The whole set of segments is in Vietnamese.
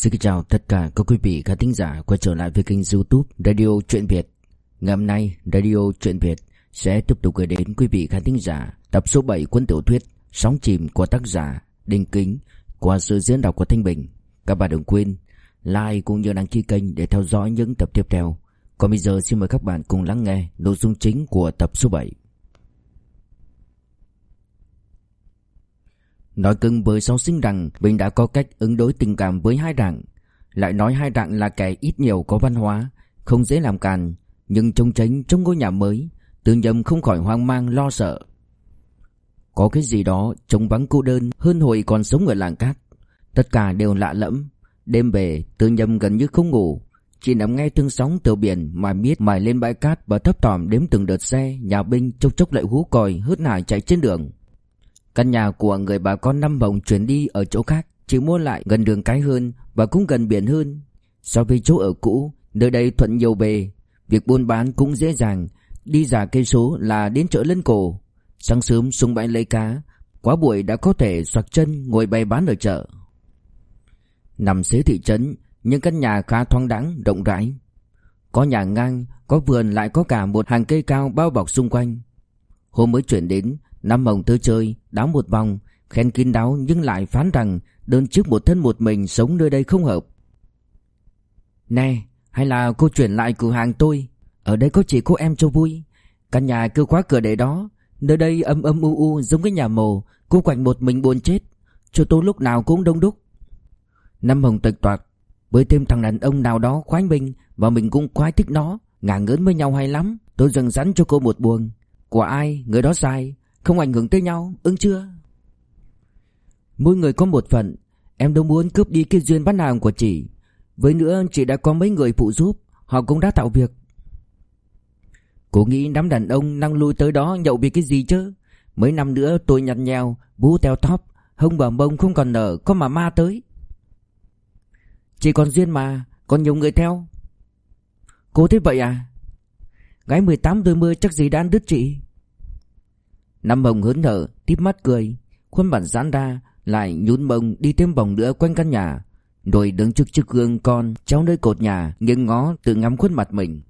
Xin chào tất cả các quý vị khán thính giả quay trở lại với kênh youtube Radio Truyện Việt. Ngày hôm nay, Radio Truyện Việt sẽ tiếp tục gửi đến quý vị khán thính giả tập số 7 cuốn tiểu thuyết Sóng chìm của tác giả Đinh Kính qua sự diễn đọc của Thanh Bình. Các bạn đừng quên like cũng như đăng ký kênh để theo dõi những tập tiếp theo. Còn bây giờ xin mời các bạn cùng lắng nghe nội dung chính của tập số 7 Nói cưng với sau sinh rằng mình đã có cách ứng đối tình cảm với hai đảng. Lại nói hai đảng là kẻ ít nhiều có văn hóa Không dễ làm càn Nhưng trông tránh trong ngôi nhà mới Tư nhầm không khỏi hoang mang lo sợ. Có cái gì đó trông vắng cô đơn hơn hồi còn sống ở làng cát Tất cả đều lạ lẫm. Đêm về tư nhầm gần như không ngủ. Chỉ nằm nghe tiếng sóng từ biển mà biết mài lên bãi cát và thấp thỏm đếm từng đợt xe, nhà binh chốc chốc lại hú còi hớt hải chạy trên đường. Căn nhà của người bà con Năm Bồng chuyển đi ở chỗ khác, chỉ mua lại gần đường cái hơn và cũng gần biển hơn. So với chỗ ở cũ, nơi đây thuận nhiều bề, việc buôn bán cũng dễ dàng, đi giả cây số là đến chợ lân cổ. Sáng sớm xuống bãi lấy cá, quá buổi đã có thể xoạc chân ngồi bày bán ở chợ. Nằm xế thị trấn, những căn nhà khá thoáng đẳng rộng rãi. Có nhà ngang, có vườn lại có cả một hàng cây cao bao bọc xung quanh. Hôm mới chuyển đến, Nam Hồng tới chơi, đáo một vòng, khen kín đáo nhưng lại phán rằng đơn trước một thân một mình sống nơi đây không hợp. Nè, hay là cô chuyển lại cửa hàng tôi, ở đây có chỉ cô em cho vui. Căn nhà cứ khóa cửa để đó, nơi đây âm âm u u giống cái nhà mồ, cô quạnh một mình buồn chết, cho tôi lúc nào cũng đông đúc. Năm Hồng tịch toạc, với thêm thằng đàn ông nào đó khoái mình và mình cũng khoái thích nó, ngả ngớn với nhau hay lắm, tôi dần rắn cho cô một buồn. Của ai, người đó sai, không ảnh hưởng tới nhau, ứng chưa? Mỗi người có một phần. em đâu muốn cướp đi cái duyên bán hàng của chị. Với nữa chị đã có mấy người phụ giúp, họ cũng đã tạo việc. Cô nghĩ đám đàn ông năng lui tới đó nhậu vì cái gì chứ? Mấy năm nữa tôi nhặt nhèo, bú teo tóp, hông bờ mông không còn nở, có mà ma tới. Chỉ còn duyên mà, còn nhiều người theo. Cô thế vậy à? Gái 18 đôi mươi chắc gì đã ăn đứt chị. Năm Hồng hớn hở, tiếp mắt cười, khuôn mặt giãn ra, lại nhún mông đi thêm vòng nữa quanh căn nhà, rồi đứng trước chiếc gương con treo nơi cột nhà, nghiêng ngó tự ngắm khuôn mặt mình.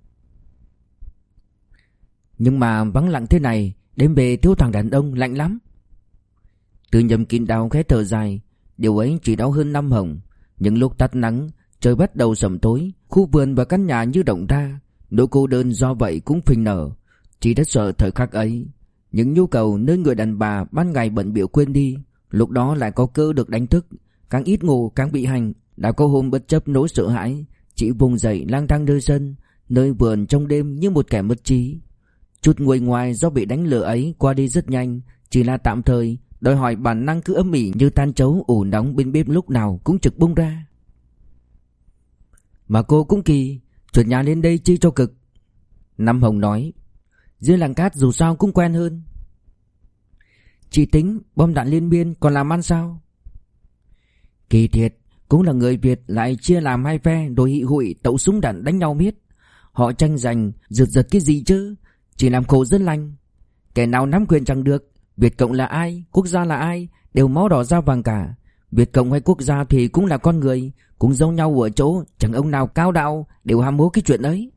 Nhưng mà vắng lặng thế này, đêm về thiếu thằng đàn ông lạnh lắm. Từ nhầm kín đau khẽ thở dài, điều ấy chỉ đau hơn năm Hồng. Những lúc tắt nắng, trời bắt đầu sầm tối, khu vườn và căn nhà như động ra, nỗi cô đơn do vậy cũng phình nở. Chỉ đã sợ thời khắc ấy, những nhu cầu nơi người đàn bà ban ngày bận biểu quên đi, lúc đó lại có cơ được đánh thức, càng ít ngủ càng bị hành, đã có hôm bất chấp nỗi sợ hãi, chỉ vùng dậy lang thang nơi sân, nơi vườn trong đêm như một kẻ mất trí. Chút nguôi ngoài do bị đánh lửa ấy qua đi rất nhanh, chỉ là tạm thời, đòi hỏi bản năng cứ ấm ỉ như tan chấu ủ nóng bên bếp lúc nào cũng trực bung ra. Mà cô cũng kỳ, chuyển nhà lên đây chi cho cực. Năm Hồng nói, dưới làng cát dù sao cũng quen hơn. Chị tính bom đạn liên biên còn làm ăn sao? Kỳ thiệt Cũng là người Việt lại chia làm hai phe Rồi hị hụi tẩu súng đạn đánh nhau miết. Họ tranh giành Giật giật cái gì chứ? Chỉ làm khổ dân lành. Kẻ nào nắm quyền chẳng được, Việt Cộng là ai, Quốc gia là ai, Đều máu đỏ da vàng cả. Việt Cộng hay quốc gia thì cũng là con người, Cũng giống nhau ở chỗ Chẳng ông nào cao đạo Đều ham hố cái chuyện ấy.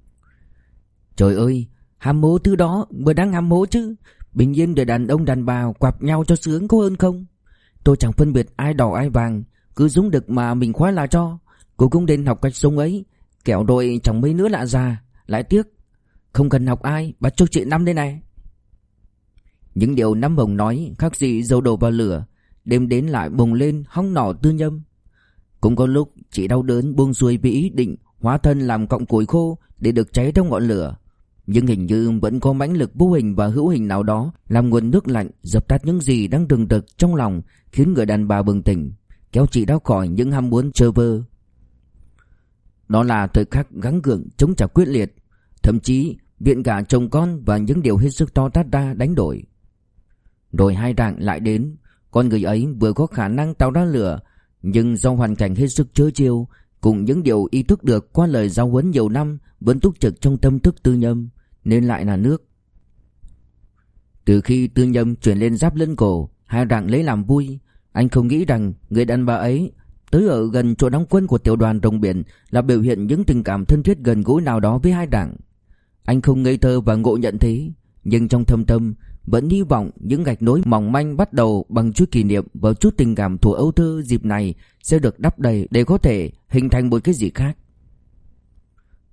Trời ơi Hàm mố thứ đó vừa đang hàm mố chứ? Bình yên để đàn ông đàn bà quạp nhau cho sướng có hơn không? Tôi chẳng phân biệt ai đỏ ai vàng, Cứ giống được mà mình khoái là cho. Cô cũng nên học cách sống ấy, Kẻo đội chẳng mấy nữa lạ già. Lại tiếc, Không cần học ai, Bắt chước chị Năm đây này. Những điều Năm Hồng nói Khác gì dầu đổ vào lửa, Đêm đến lại bùng lên hong nỏ tư nhâm. Cũng có lúc chị đau đớn buông xuôi vì ý định Hóa thân làm cọng củi khô Để được cháy trong ngọn lửa nhưng hình như vẫn có mãnh lực vô hình và hữu hình nào đó làm nguồn nước lạnh dập tắt những gì đang đừng đực trong lòng khiến người đàn bà bừng tỉnh, kéo chị ra khỏi những ham muốn trơ vơ. Đó là thời khắc gắng gượng chống trả quyết liệt, thậm chí viện cả chồng con và những điều hết sức to tát ra đánh đổi. Rồi hai rạng lại đến, con người ấy vừa có khả năng tạo ra lửa, nhưng do hoàn cảnh hết sức chớ chiêu cùng những điều ý thức được qua lời giáo huấn nhiều năm vẫn túc trực trong tâm thức tư nhâm nên lại là nước. Từ khi tư nhâm chuyển lên giáp lưng cổ, hai rạng lấy làm vui, anh không nghĩ rằng người đàn bà ấy tới ở gần chỗ đóng quân của tiểu đoàn rồng biển là biểu hiện những tình cảm thân thiết gần gũi nào đó với hai đảng. Anh không ngây thơ và ngộ nhận thế, nhưng trong thâm tâm vẫn hy vọng những gạch nối mỏng manh bắt đầu bằng chút kỷ niệm và chút tình cảm thuở âu thơ dịp này sẽ được đắp đầy để có thể hình thành một cái gì khác.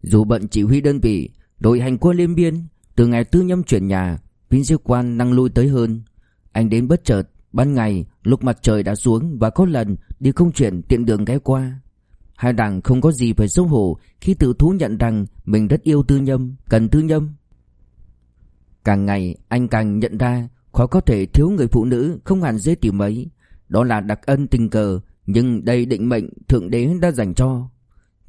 Dù bận chỉ huy đơn vị, đội hành quân liên biên, từ ngày tư nhâm chuyển nhà, viên sĩ quan năng lui tới hơn. Anh đến bất chợt, ban ngày, lúc mặt trời đã xuống và có lần đi công chuyện tiện đường ghé qua. Hai đảng không có gì phải xấu hổ khi tự thú nhận rằng mình rất yêu tư nhâm, cần tư nhâm. Càng ngày anh càng nhận ra khó có thể thiếu người phụ nữ không hẳn dễ tìm mấy. Đó là đặc ân tình cờ nhưng đây định mệnh Thượng Đế đã dành cho.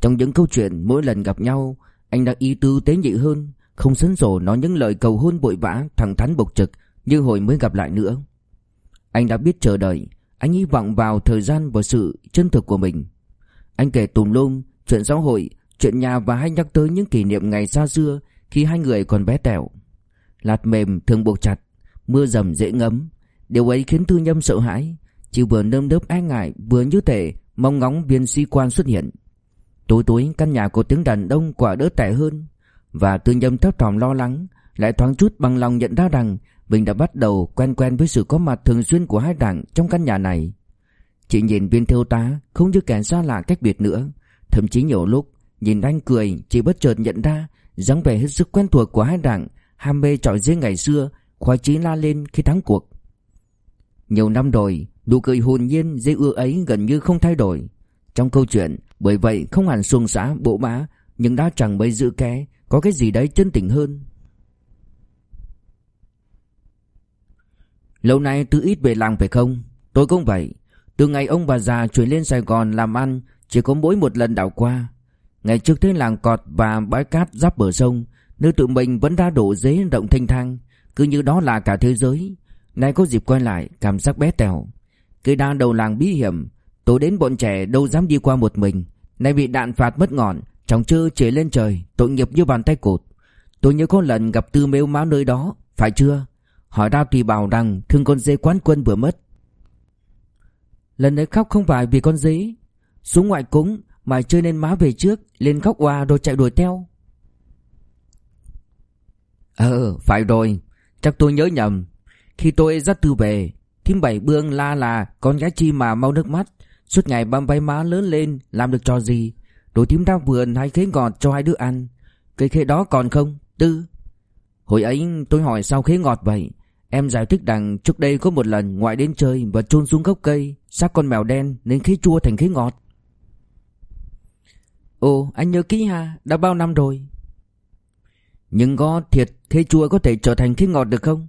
Trong những câu chuyện mỗi lần gặp nhau anh đã ý tư tế nhị hơn, không sấn sổ nói những lời cầu hôn bội vã thẳng thắn bộc trực như hồi mới gặp lại nữa. Anh đã biết chờ đợi, anh hy vọng vào thời gian và sự chân thực của mình. Anh kể tùm lum chuyện xã hội, chuyện nhà và hay nhắc tới những kỷ niệm ngày xa xưa khi hai người còn bé tẹo. Lạt mềm thường buộc chặt, mưa dầm dễ ngấm. Điều ấy khiến Thư Nhâm sợ hãi, chỉ vừa nơm nớp e ngại vừa như thể mong ngóng viên sĩ quan xuất hiện. Tối tối căn nhà có tiếng đàn đông quả đỡ tẻ hơn và Thư Nhâm thấp thỏm lo lắng, lại thoáng chút bằng lòng nhận ra rằng mình đã bắt đầu quen quen với sự có mặt thường xuyên của hai đảng trong căn nhà này. Chỉ nhìn viên thiếu tá không như kẻ xa lạ cách biệt nữa, thậm chí nhiều lúc nhìn anh cười chỉ bất chợt nhận ra dáng vẻ hết sức quen thuộc của hai đảng ham mê trọi dế ngày xưa, khoái chí la lên khi thắng cuộc. Nhiều năm rồi, nụ cười hồn nhiên dễ ưa ấy gần như không thay đổi. Trong câu chuyện, bởi vậy không hẳn xuồng xã bộ mã nhưng đã chẳng mấy giữ ké, có cái gì đấy chân tình hơn. Lâu nay từ ít về làng phải không? Tôi cũng vậy. Từ ngày ông bà già chuyển lên Sài Gòn làm ăn, chỉ có mỗi một lần đảo qua. Ngày trước thấy làng cọt và bãi cát giáp bờ sông, Nơi tụi mình vẫn đã đổ dế động thanh thang, Cứ như đó là cả thế giới. Nay có dịp quay lại, cảm giác bé tèo. Cây đa đầu làng bí hiểm, Tối đến bọn trẻ đâu dám đi qua một mình. Nay bị đạn phạt mất ngọn Chồng chơ chế lên trời, Tội nghiệp như bàn tay cột. Tôi nhớ có lần gặp tư mếu máu nơi đó, Phải chưa? Hỏi ra thì bảo rằng thương con dế quán quân vừa mất. Lần ấy khóc không phải vì con dế Xuống ngoại cúng Mà chơi nên má về trước, Lên khóc oà rồi chạy đuổi theo. Ờ phải rồi. Chắc tôi nhớ nhầm. Khi tôi dắt Tư về Thím Bảy Bương la là con gái chi mà mau nước mắt. Suốt ngày băm bay má lớn lên Làm được trò gì? Đồ thím ra vườn hay khế ngọt cho hai đứa ăn. Cây khế đó còn không Tư? Hồi ấy tôi hỏi sao khế ngọt vậy? Em giải thích rằng trước đây có một lần ngoại đến chơi và chôn xuống gốc cây xác con mèo đen nên khế chua thành khế ngọt. Ồ, anh nhớ kỹ ha, đã bao năm rồi. Nhưng có thiệt khế chua có thể trở thành khế ngọt được không?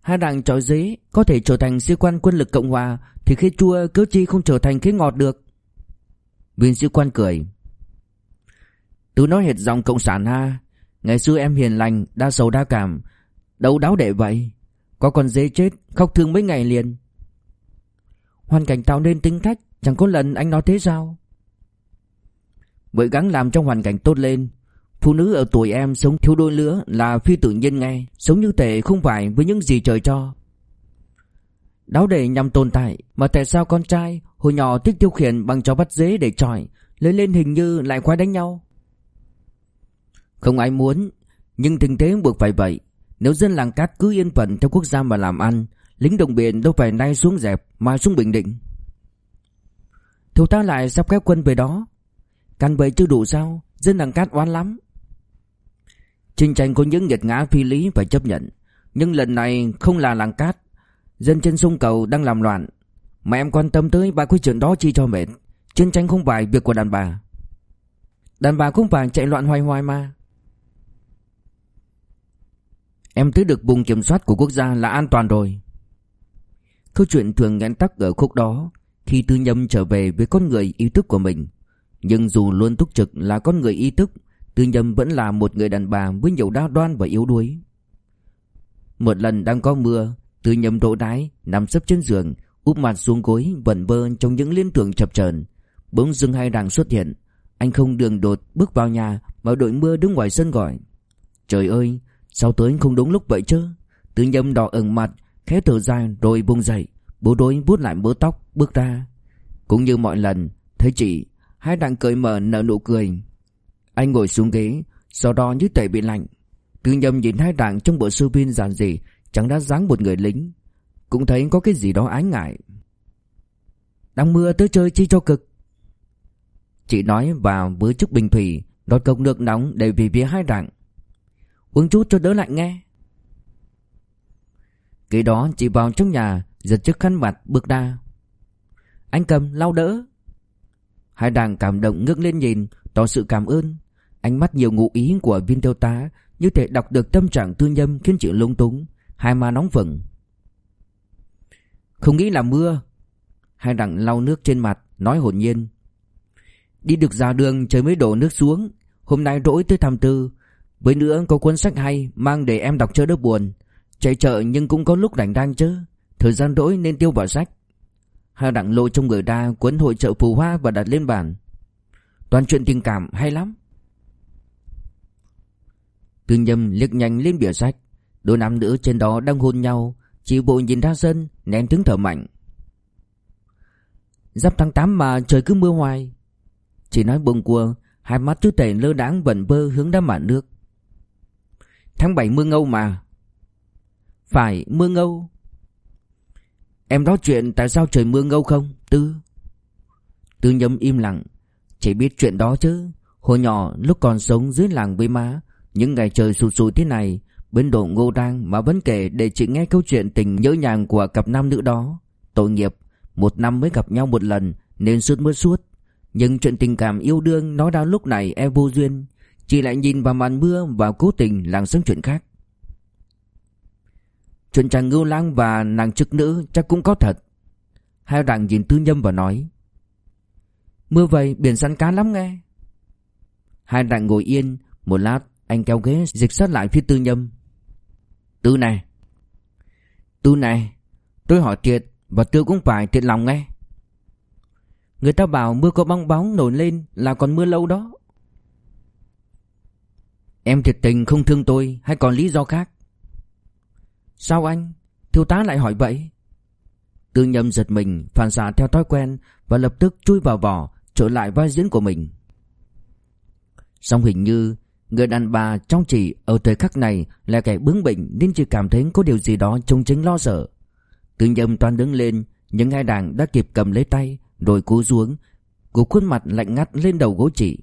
Hai đảng trói dế có thể trở thành sĩ quan quân lực Cộng Hòa thì khế chua cứ chi không trở thành khế ngọt được. Viên sĩ quan cười. Tú nói hệt dòng cộng sản ha. Ngày xưa em hiền lành, đa sầu đa cảm. đấu đáo đệ vậy. Có con dế chết, khóc thương mấy ngày liền. Hoàn cảnh tạo nên tính cách, chẳng có lần anh nói thế sao? Vội gắng làm trong hoàn cảnh tốt lên Phụ nữ ở tuổi em sống thiếu đôi lứa là phi tự nhiên nghe Sống như thể không phải với những gì trời cho. Đáo để nhằm tồn tại, Mà tại sao con trai hồi nhỏ thích tiêu khiển bằng chó bắt dế để trọi Lớn lên hình như lại khoái đánh nhau? Không ai muốn, Nhưng tình thế buộc phải vậy. Nếu dân làng cát cứ yên phận theo quốc gia mà làm ăn, Lính đồng biển đâu phải nay xuống dẹp Mà xuống Bình Định. Thiếu ta lại sắp kéo quân về đó. Căn vậy chưa đủ sao, Dân làng cát oán lắm. Chiến tranh có những nghiệt ngã phi lý phải chấp nhận. Nhưng lần này không là làng cát. Dân trên sông cầu đang làm loạn. Mà em quan tâm tới ba cái chuyện đó chi cho mệt. Chiến tranh không phải việc của đàn bà. Đàn bà cũng phải chạy loạn hoài hoài mà. Em tới được vùng kiểm soát của quốc gia là an toàn rồi. Câu chuyện thường ngắn tắc ở khúc đó Khi tư nhâm trở về với con người ý thức của mình. Nhưng dù luôn túc trực là con người ý thức Tư Nhâm vẫn là một người đàn bà với nhiều đa đoan và yếu đuối. Một lần đang có mưa, Tư Nhâm đổ đái, nằm sấp trên giường, úp mặt xuống gối, vẩn vơ trong những liên tưởng chập chờn. Bỗng dưng hai đàng xuất hiện, anh không đường đột bước vào nhà mà đội mưa đứng ngoài sân gọi. Trời ơi, sao tới không đúng lúc vậy chứ? Tư Nhâm đỏ ửng mặt, khẽ thở dài rồi buông dậy, bố đôi bút lại mớ tóc, bước ra. Cũng như mọi lần Thấy chị Hai đặng cười mở nở nụ cười anh ngồi xuống ghế Sau đó như tẩy bị lạnh. Tư nhầm nhìn hai đảng trong bộ sơ pin giản dị, Chẳng đã dáng một người lính. Cũng thấy có cái gì đó ái ngại. Đang mưa tới chơi chi cho cực. Chị nói và với chút bình thủy Đọt cốc nước nóng để về phía hai đảng. Uống chút cho đỡ lạnh nghe. Kế đó, chị vào trong nhà, Giật chiếc khăn mặt bước ra. Anh cầm, lau đỡ. Hai đàng cảm động ngước lên nhìn, Tỏ sự cảm ơn. Ánh mắt nhiều ngụ ý của viên tiêu tá Như thể đọc được tâm trạng tư nhâm khiến chị lung túng, Hai má nóng vừng. Không nghĩ là mưa, Hai đặng lau nước trên mặt, Nói hồn nhiên. Đi được ra đường, trời mới đổ nước xuống. Hôm nay rỗi tới thăm tư, Với nữa có cuốn sách hay Mang để em đọc cho đỡ buồn. Chạy chợ nhưng cũng có lúc rảnh rang chứ, Thời gian rỗi nên tiêu vào sách. Hai đặng lôi trong người ra cuốn hội trợ phù hoa và đặt lên bàn. Toàn chuyện tình cảm hay lắm. Tư nhâm liếc nhanh lên bìa sách. Đôi nam nữ trên đó đang hôn nhau, Chỉ bộ nhìn ra sân, Nén tiếng thở mạnh. Giáp tháng 8 mà trời cứ mưa hoài. Chỉ nói bông cua Hai mắt chú tể lơ đáng vẩn vơ hướng đám mạn nước. Tháng 7 mưa ngâu mà. Phải, mưa ngâu. Em nói chuyện tại sao trời mưa ngâu không, Tư? Tư nhâm im lặng. Chỉ biết chuyện đó chứ. Hồi nhỏ, lúc còn sống dưới làng với má những ngày trời sụt sùi thế này Bên độ ngô đang mà vẫn kể để chị nghe câu chuyện tình nhớ nhàng của cặp nam nữ đó. Tội nghiệp, Một năm mới gặp nhau một lần Nên suốt mưa suốt. Nhưng chuyện tình cảm yêu đương nói ra lúc này e vô duyên. Chị lại nhìn vào màn mưa và cố tình làm sống chuyện khác. Chuyện chàng ngưu lang và nàng chức nữ chắc cũng có thật. Hai đặng nhìn tư nhâm và nói, Mưa vậy biển săn cá lắm nghe. Hai đặng ngồi yên, Một lát anh kéo ghế, dịch sát lại phía tư nhâm. Tư này. Tư này, Tôi hỏi thiệt, Và tư cũng phải thiệt lòng nghe. Người ta bảo mưa có bong bóng nổi lên Là còn mưa lâu đó. Em thiệt tình không thương tôi Hay còn lý do khác? Sao anh? Thiếu tá lại hỏi vậy. Tư nhâm giật mình, Phản xạ theo thói quen Và lập tức chui vào vỏ, Trở lại vai diễn của mình. Song hình như Người đàn bà trong chị ở thời khắc này Là kẻ bướng bỉnh Nên chỉ cảm thấy có điều gì đó trông chính lo sợ. Tư nhâm toàn đứng lên, những hai đảng đã kịp cầm lấy tay, Rồi cú xuống Cú khuôn mặt lạnh ngắt lên đầu gối chị.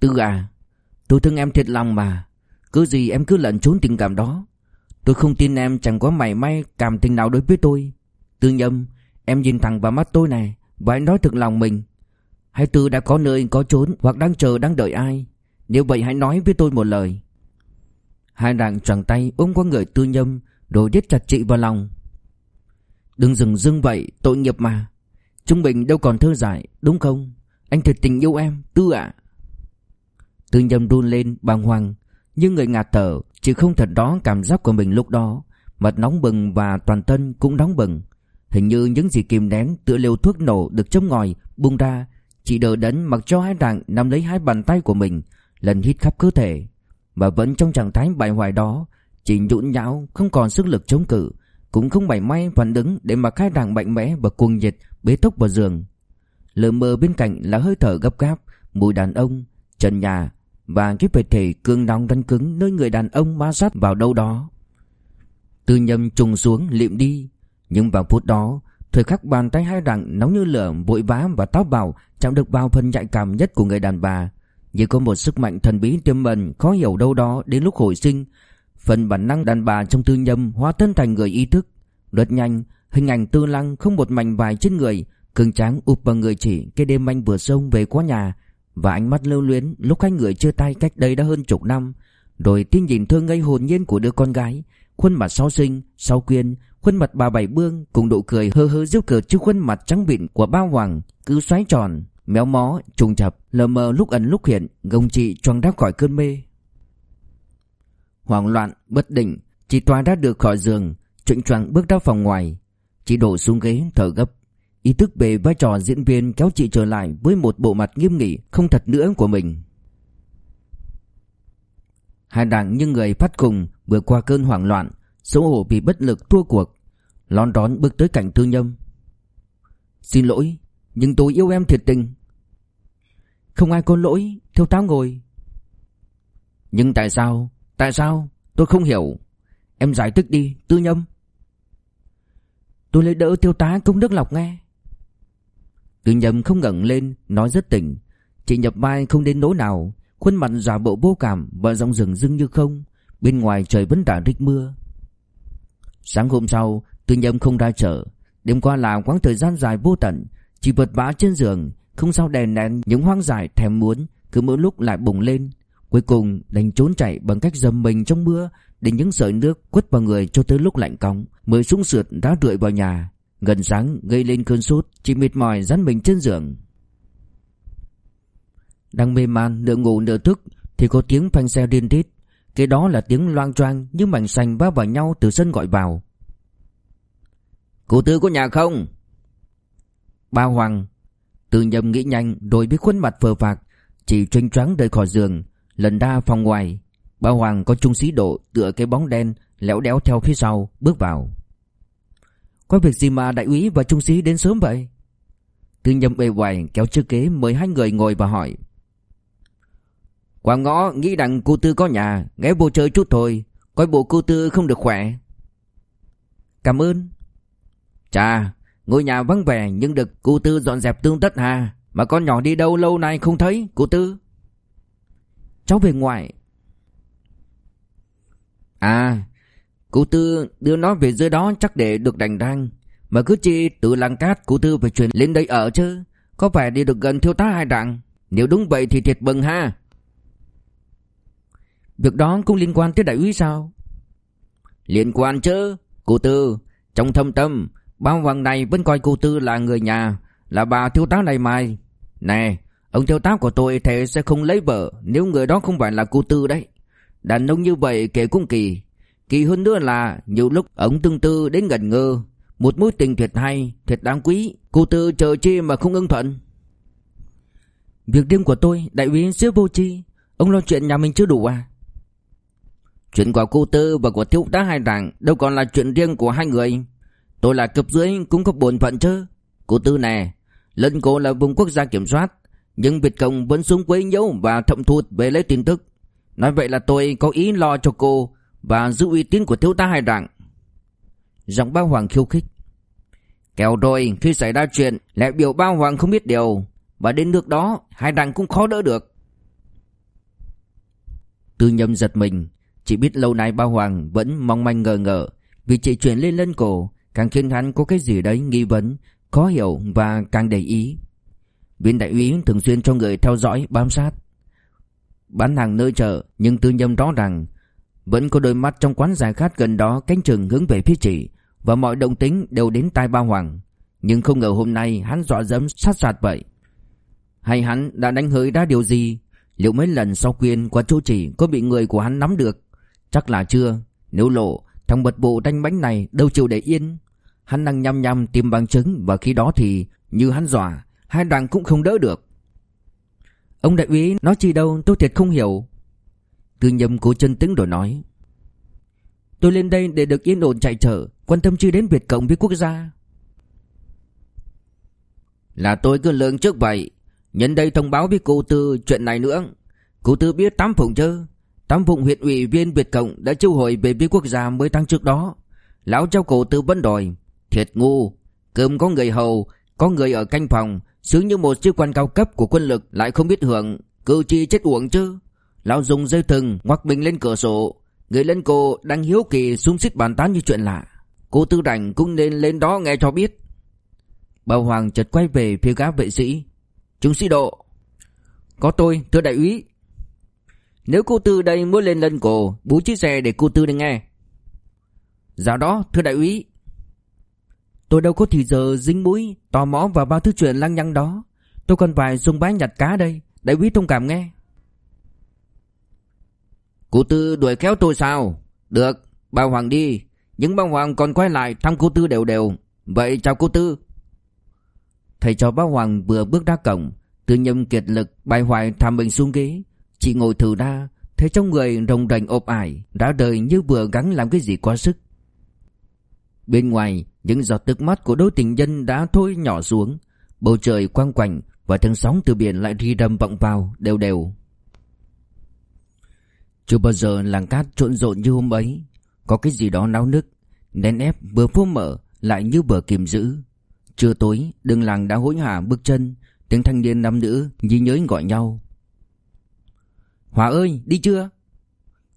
Tư à Tôi thương em thiệt lòng mà, Cứ gì em cứ lẩn trốn tình cảm đó. Tôi không tin em chẳng có mảy may cảm tình nào đối với tôi. Tư nhâm Em nhìn thẳng vào mắt tôi này, Và anh nói thực lòng mình Hay Tư đã có nơi, có trốn Hoặc đang chờ đang đợi ai. Nếu vậy hãy nói với tôi một lời. Hai đảng choàng tay ôm qua người tư nhâm, Rồi đít chặt chị vào lòng. Đừng dừng dưng vậy, Tội nghiệp mà. Chúng mình đâu còn thơ giải đúng không? Anh thật tình yêu em, Tư ạ. Tư nhâm run lên, bàng hoàng. Nhưng người ngạt thở Chỉ không thật đó cảm giác của mình lúc đó. Mặt nóng bừng và toàn thân cũng nóng bừng. Hình như những gì kìm nén tựa liều thuốc nổ được chống ngòi, bung ra, Chị đỡ đẫn mặc cho hai đảng nắm lấy hai bàn tay của mình Lần hít khắp cơ thể Và vẫn trong trạng thái bại hoại đó chỉ nhũn nhão không còn sức lực chống cự Cũng không mảy may phản ứng để mà khai đảng mạnh mẽ và cuồng nhiệt bế tốc vào giường Lờ mờ bên cạnh là hơi thở gấp gáp Mùi đàn ông, trần nhà và cái vật thể cương nóng rắn cứng nơi người đàn ông ma sát vào đâu đó. Tư nhâm trùng xuống liệm đi, nhưng vào phút đó, thời khắc bàn tay hai đặng nóng như lửa vội vã và táo bạo chạm được vào phần nhạy cảm nhất của người đàn bà. Như có một sức mạnh thần bí tiềm ẩn khó hiểu đâu đó đến lúc hồi sinh, phần bản năng đàn bà trong tư nhâm hóa thân thành người ý thức. Rất nhanh, hình ảnh tư lăng không một mảnh vải trên người, cường tráng ụp vào người chỉ cái đêm anh vừa xông về qua nhà. Và ánh mắt lưu luyến lúc hai người chia tay cách đây đã hơn chục năm, rồi tin nhìn thơ ngây hồn nhiên của đứa con gái, khuôn mặt sau sinh, sau quyên, khuôn mặt bà bảy bương cùng độ cười hơ hơ giễu cợt trước khuôn mặt trắng bịn của bao hoàng cứ xoáy tròn, méo mó, trùng chập, lờ mờ lúc ẩn lúc hiện, gồng chị choàng ra khỏi cơn mê. Hoảng loạn, bất định, chị toa đã được khỏi giường, trịnh choàng bước ra phòng ngoài, chị đổ xuống ghế thở gấp. Ý thức về vai trò diễn viên kéo chị trở lại với một bộ mặt nghiêm nghị không thật nữa của mình. Hai đảng như người phát cùng vừa qua cơn hoảng loạn, xấu hổ vì bất lực thua cuộc, lon đón bước tới cạnh Tư Nhâm. Xin lỗi Nhưng tôi yêu em thiệt tình không ai có lỗi Thiếu tá ngồi. Nhưng tại sao Tại sao? Tôi không hiểu. Em giải thích đi Tư nhâm. Tôi lấy đỡ tiêu tá công đức lọc nghe. Tư nhâm không ngẩng lên Nói rất tỉnh. Chị nhập vai không đến nỗi nào. Khuôn mặt giả bộ vô cảm Và giọng rừng rưng như không. Bên ngoài trời vẫn đã rích mưa. Sáng hôm sau Tư nhâm không ra chợ. Đêm qua là quãng thời gian dài vô tận. Chỉ vật vã trên giường Không sao đè nén những hoang dại thèm muốn Cứ mỗi lúc lại bùng lên. Cuối cùng đành trốn chạy bằng cách dầm mình trong mưa Để những sợi nước quất vào người cho tới lúc lạnh cóng. Mới súng sượt đá rượi vào nhà. Gần sáng gây lên cơn sốt Chỉ mệt mỏi dán mình trên giường. Đang mê man nửa ngủ nửa thức Thì có tiếng phanh xe điên rít. Cái đó là tiếng loang choang Như mảnh xanh va vào nhau từ sân gọi vào. Cô Tư có nhà không? Ba Hoàng Tư Nhâm nghĩ nhanh đổi với khuôn mặt phờ phạc Chỉ tranh choáng rời khỏi giường Lần ra phòng ngoài. Ba Hoàng có trung sĩ độ tựa cái bóng đen Léo đéo theo phía sau bước vào. Có việc gì mà đại úy và trung sĩ đến sớm vậy? Tư Nhâm bề ngoài kéo chiếc kế mời hai người ngồi và hỏi. Qua ngõ nghĩ rằng cô Tư có nhà Ghé vô chơi chút thôi Coi bộ cô Tư không được khỏe. Cảm ơn. Chà, ngôi nhà vắng vẻ nhưng được cô Tư dọn dẹp tương tất hà. Mà con nhỏ đi đâu lâu nay không thấy, cô Tư? Cháu về ngoại. À, cô Tư đưa nó về dưới đó chắc để được đành đang Mà cứ chi từ làng cát cô Tư phải chuyển lên đây ở chứ. Có phải đi được gần thiếu tá hai đặng? Nếu đúng vậy thì thiệt bừng ha. Việc đó cũng liên quan tới đại úy sao? Liên quan chứ. Cô Tư, trong thâm tâm, Bao hoàng này vẫn coi cô Tư là người nhà, Là bà thiếu tá này mai. Nè, Ông thiếu tá của tôi thề sẽ không lấy vợ Nếu người đó không phải là cô Tư đấy. Đàn ông như vậy kể cũng kỳ. Kỳ hơn nữa là Nhiều lúc ông tương tư đến gần ngơ. Một mối tình thiệt hay, Thiệt đáng quý, Cô Tư chờ chi mà không ưng thuận. Việc riêng của tôi, Đại úy siêu vô chi, Ông lo chuyện nhà mình chưa đủ à? Chuyện của cô Tư và của thiếu tá hai đảng Đâu còn là chuyện riêng của hai người. Tôi là cấp dưới, cũng có bổn phận chứ. Cô Tư nè Lân cô là vùng quốc gia kiểm soát, Nhưng Việt Cộng vẫn xuống quấy nhiễu và thậm thụt về lấy tin tức. Nói vậy là tôi có ý lo cho cô Và giữ uy tín của thiếu tá hai đảng. Giọng bao hoàng khiêu khích. Kéo rồi, khi xảy ra chuyện Lại biểu bao hoàng không biết điều, Và đến nước đó hai đảng cũng khó đỡ được. Tư nhâm giật mình, Chỉ biết lâu nay bao hoàng vẫn mong manh ngờ ngờ Vì chị chuyển lên lân cổ càng khiến hắn có cái gì đấy nghi vấn, khó hiểu và càng để ý. Viên đại úy thường xuyên cho người theo dõi, bám sát. Bán hàng nơi chợ, nhưng tư nhâm rõ ràng vẫn có đôi mắt trong quán giải khát gần đó cánh chừng hướng về phía chị và mọi động tính đều đến tai ba hoàng. Nhưng không ngờ hôm nay hắn dọa dẫm sát sạt vậy. Hay hắn đã đánh hơi đã điều gì? Liệu mấy lần sau quyên qua chỗ chỉ có bị người của hắn nắm được? Chắc là chưa. Nếu lộ, thằng bật bộ đánh bánh này đâu chịu để yên. Hắn đang nhăm nhăm tìm bằng chứng và khi đó thì như hắn dọa, hai đoàn cũng không đỡ được. Ông đại úy nói chi đâu tôi thiệt không hiểu. Tư nhầm cố chân tĩnh rồi nói. Tôi lên đây để được yên ổn chạy chở, quan tâm chi đến Việt Cộng với quốc gia. Là tôi cứ lượng trước vậy. Nhân đây thông báo với cô Tư chuyện này nữa. Cô Tư biết Tám Phụng chứ? Tám Phụng huyện ủy viên Việt Cộng đã chiêu hồi về với quốc gia mới tháng trước đó. Lão trao cổ Tư vẫn đòi Thiệt ngu. Cơm có người hầu, Có người ở canh phòng, Sướng như một sĩ quan cao cấp của quân lực Lại không biết hưởng. Cư chi chết uổng chứ. Lão dùng dây thừng, ngoắc bình lên cửa sổ. Người lên cô đang hiếu kỳ xung xít bàn tán như chuyện lạ. Cô tư đảnh cũng nên lên đó nghe cho biết. Bảo Hoàng chợt quay về phía gã vệ sĩ. Trung sĩ độ. Có tôi, thưa đại úy. Nếu cô tư đây muốn lên lân cổ, Bố chiếc xe để cô tư đi nghe. Dạ đó, thưa đại úy. Tôi đâu có thì giờ dính mũi Tò mò vào bao thứ chuyện lăng nhăng đó. Tôi còn phải dùng bái nhặt cá đây Đại quý thông cảm nghe. Cô Tư đuổi kéo tôi sao? Được Bao Hoàng đi. Nhưng bao Hoàng còn quay lại thăm cô Tư đều đều. Vậy chào cô Tư. Thầy cho bao Hoàng vừa bước ra cổng Tư nhâm kiệt lực bài hoài thăm mình xuống ghế. Chị ngồi thử ra Thấy trong người rồng rành ộp ải Đã đời như vừa gắng làm cái gì quá sức. Bên ngoài những giọt nước mắt của đôi tình nhân đã thôi nhỏ xuống, Bầu trời quang quạnh Và tiếng sóng từ biển lại ri rầm vọng vào, đều đều. Chưa bao giờ làng cát trộn rộn như hôm ấy, Có cái gì đó náo nức, Nén ép vừa phô mở Lại như vừa kìm giữ. Trưa tối, đường làng đã hối hả bước chân, Tiếng thanh niên nam nữ nhí nhới gọi nhau. Hòa ơi, đi chưa?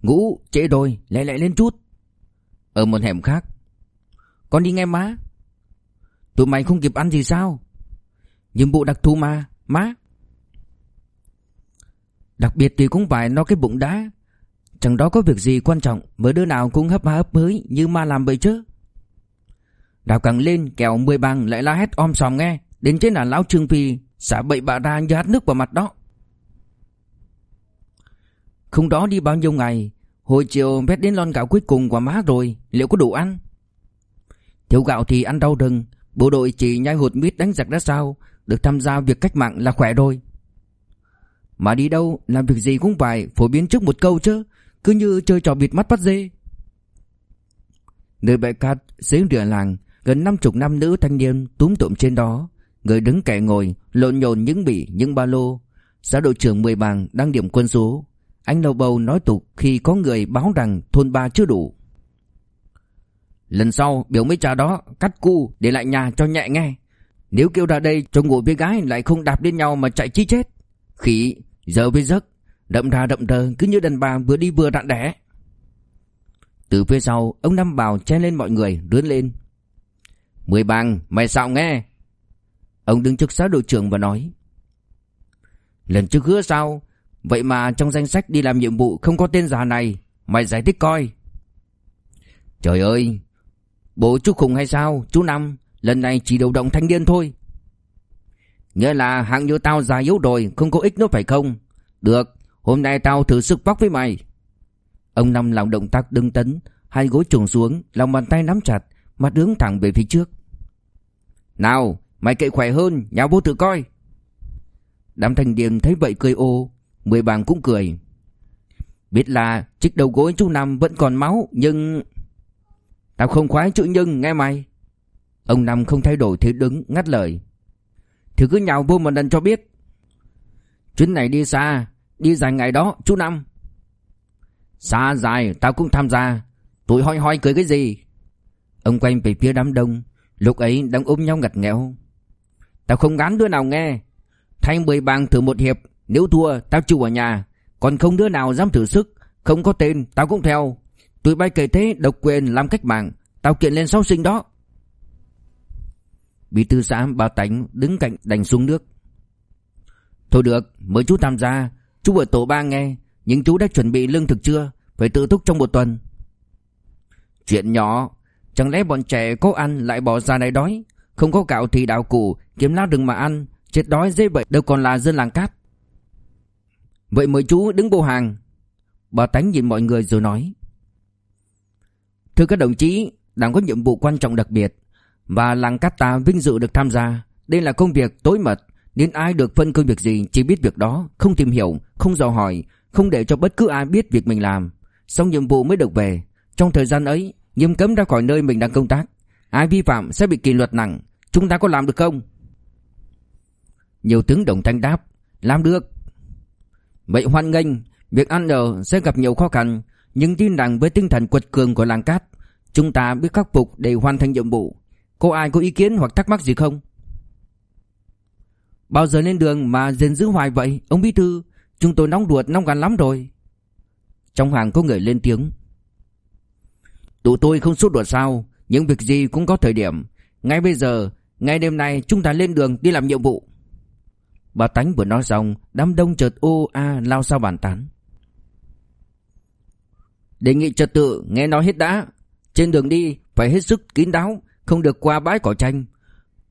Ngũ trễ rồi, lẹ lẹ lên chút. Ở một hẻm khác con đi nghe má. Tụi mày không kịp ăn gì sao? Nhiệm vụ đặc thù mà, Má. Đặc biệt thì cũng phải no cái bụng đá Chẳng đó có việc gì quan trọng Mới đứa nào cũng hấp há hấp hới Như ma làm vậy chứ. Đào càng lên kèo mười bằng, lại la hét om sòm nghe. Đến trên là lão Trương Phi, Xả bậy bạ ra như hát nước vào mặt đó. Không đó đi bao nhiêu ngày, Hồi chiều vét đến lon gạo cuối cùng của má rồi, Liệu có đủ ăn? Thiếu gạo thì ăn đau rừng. Bộ đội chỉ nhai hột mít đánh giặc đã sao? Được tham gia việc cách mạng là khỏe rồi. Mà đi đâu, Làm việc gì cũng phải phổ biến trước một câu chứ. Cứ như chơi trò bịt mắt bắt dê. Nơi bãi cát dưới rìa làng, Gần năm chục nam nữ thanh niên túm tụm trên đó. Người đứng kẻ ngồi, Lộn nhộn những bỉ, những ba lô. Xã đội trưởng mười bàng đang điểm quân số. Anh lầu bầu nói tục khi có người báo rằng thôn ba chưa đủ. Lần sau biểu mấy trà đó Cắt cu để lại nhà cho nhẹ nghe. Nếu kêu ra đây cho ngủ với gái Lại không đạp lên nhau mà chạy chi chết. Khỉ, giờ với giấc, Đậm ra đậm đờ cứ như đàn bà vừa đi vừa đạn đẻ. Từ phía sau, Ông Năm Bảo chen lên mọi người, rướn lên. Mười bàng, mày sao nghe. Ông đứng trước xã đội trưởng và nói. Lần trước hứa sao? Vậy mà trong danh sách đi làm nhiệm vụ Không có tên già này, Mày giải thích coi. Trời ơi Bộ chú khùng hay sao? Chú Năm, Lần này chỉ đầu động thanh niên thôi. Nghĩa là hạng như tao già yếu rồi, Không có ích nữa phải không? Được, Hôm nay tao thử sức vóc với mày. Ông Năm làm động tác đứng tấn, Hai gối trùng xuống, Lòng bàn tay nắm chặt Mặt hướng thẳng về phía trước. Nào, Mày cậy khỏe hơn, Nhà vô tự coi. Đám thanh niên thấy vậy cười ô, Mười bàng cũng cười. Biết là chiếc đầu gối chú Năm vẫn còn máu, Nhưng Tao không khoái chữ nhưng nghe mày. Ông Năm không thay đổi thế đứng, ngắt lời. Thì cứ nhào vô một lần cho biết. Chuyến này đi xa, Đi dài ngày đó, chú Năm. Xa dài, tao cũng tham gia. Tụi hoi hoi cười cái gì? Ông quay về phía đám đông. Lúc ấy đang ôm nhau ngặt nghẽo. Tao không gán đứa nào nghe. Thay mười bàn thử một hiệp, Nếu thua, tao chịu ở nhà. Còn không đứa nào dám thử sức, Không có tên, tao cũng theo. Tụi bay kể thế, độc quyền làm cách mạng Tao kiện lên sau sinh đó. Bí thư xã bà Tánh đứng cạnh đành xuống nước. Thôi được Mới chú tham gia. Chú ở tổ ba nghe, Nhưng chú đã chuẩn bị lương thực chưa? Phải tự túc trong một tuần. Chuyện nhỏ, Chẳng lẽ bọn trẻ có ăn lại bỏ ra này đói? Không có gạo thì đào củ, Kiếm lá đừng mà ăn, Chết đói dễ vậy đâu còn là dân làng cát. Vậy mời chú đứng bộ hàng. Bà Tánh nhìn mọi người rồi nói. Thưa các đồng chí Đảng có nhiệm vụ quan trọng đặc biệt Và làng cát ta vinh dự được tham gia. Đây là công việc tối mật Nên ai được phân công việc gì chỉ biết việc đó Không tìm hiểu, không dò hỏi Không để cho bất cứ ai biết việc mình làm. Xong nhiệm vụ mới được về Trong thời gian ấy Nghiêm cấm ra khỏi nơi mình đang công tác. Ai vi phạm sẽ bị kỷ luật nặng. Chúng ta có làm được không? Nhiều tướng đồng thanh đáp Làm được. Vậy hoan nghênh Việc ăn ở sẽ gặp nhiều khó khăn Nhưng tin rằng với tinh thần quật cường của làng cát Chúng ta biết khắc phục để hoàn thành nhiệm vụ. Có ai có ý kiến hoặc thắc mắc gì không? Bao giờ lên đường mà dền giữ hoài vậy, Ông Bí Thư? Chúng tôi nóng ruột, nóng gan lắm rồi. Trong hàng có người lên tiếng. Tụi tôi không sốt ruột sao? Những việc gì cũng có thời điểm. Ngay bây giờ, Ngay đêm nay chúng ta lên đường đi làm nhiệm vụ. Bà Tánh vừa nói xong, Đám đông chợt ô a lao sao bàn tán. Đề nghị trật tự, nghe nói hết đã. Trên đường đi, phải hết sức kín đáo, Không được qua bãi cỏ tranh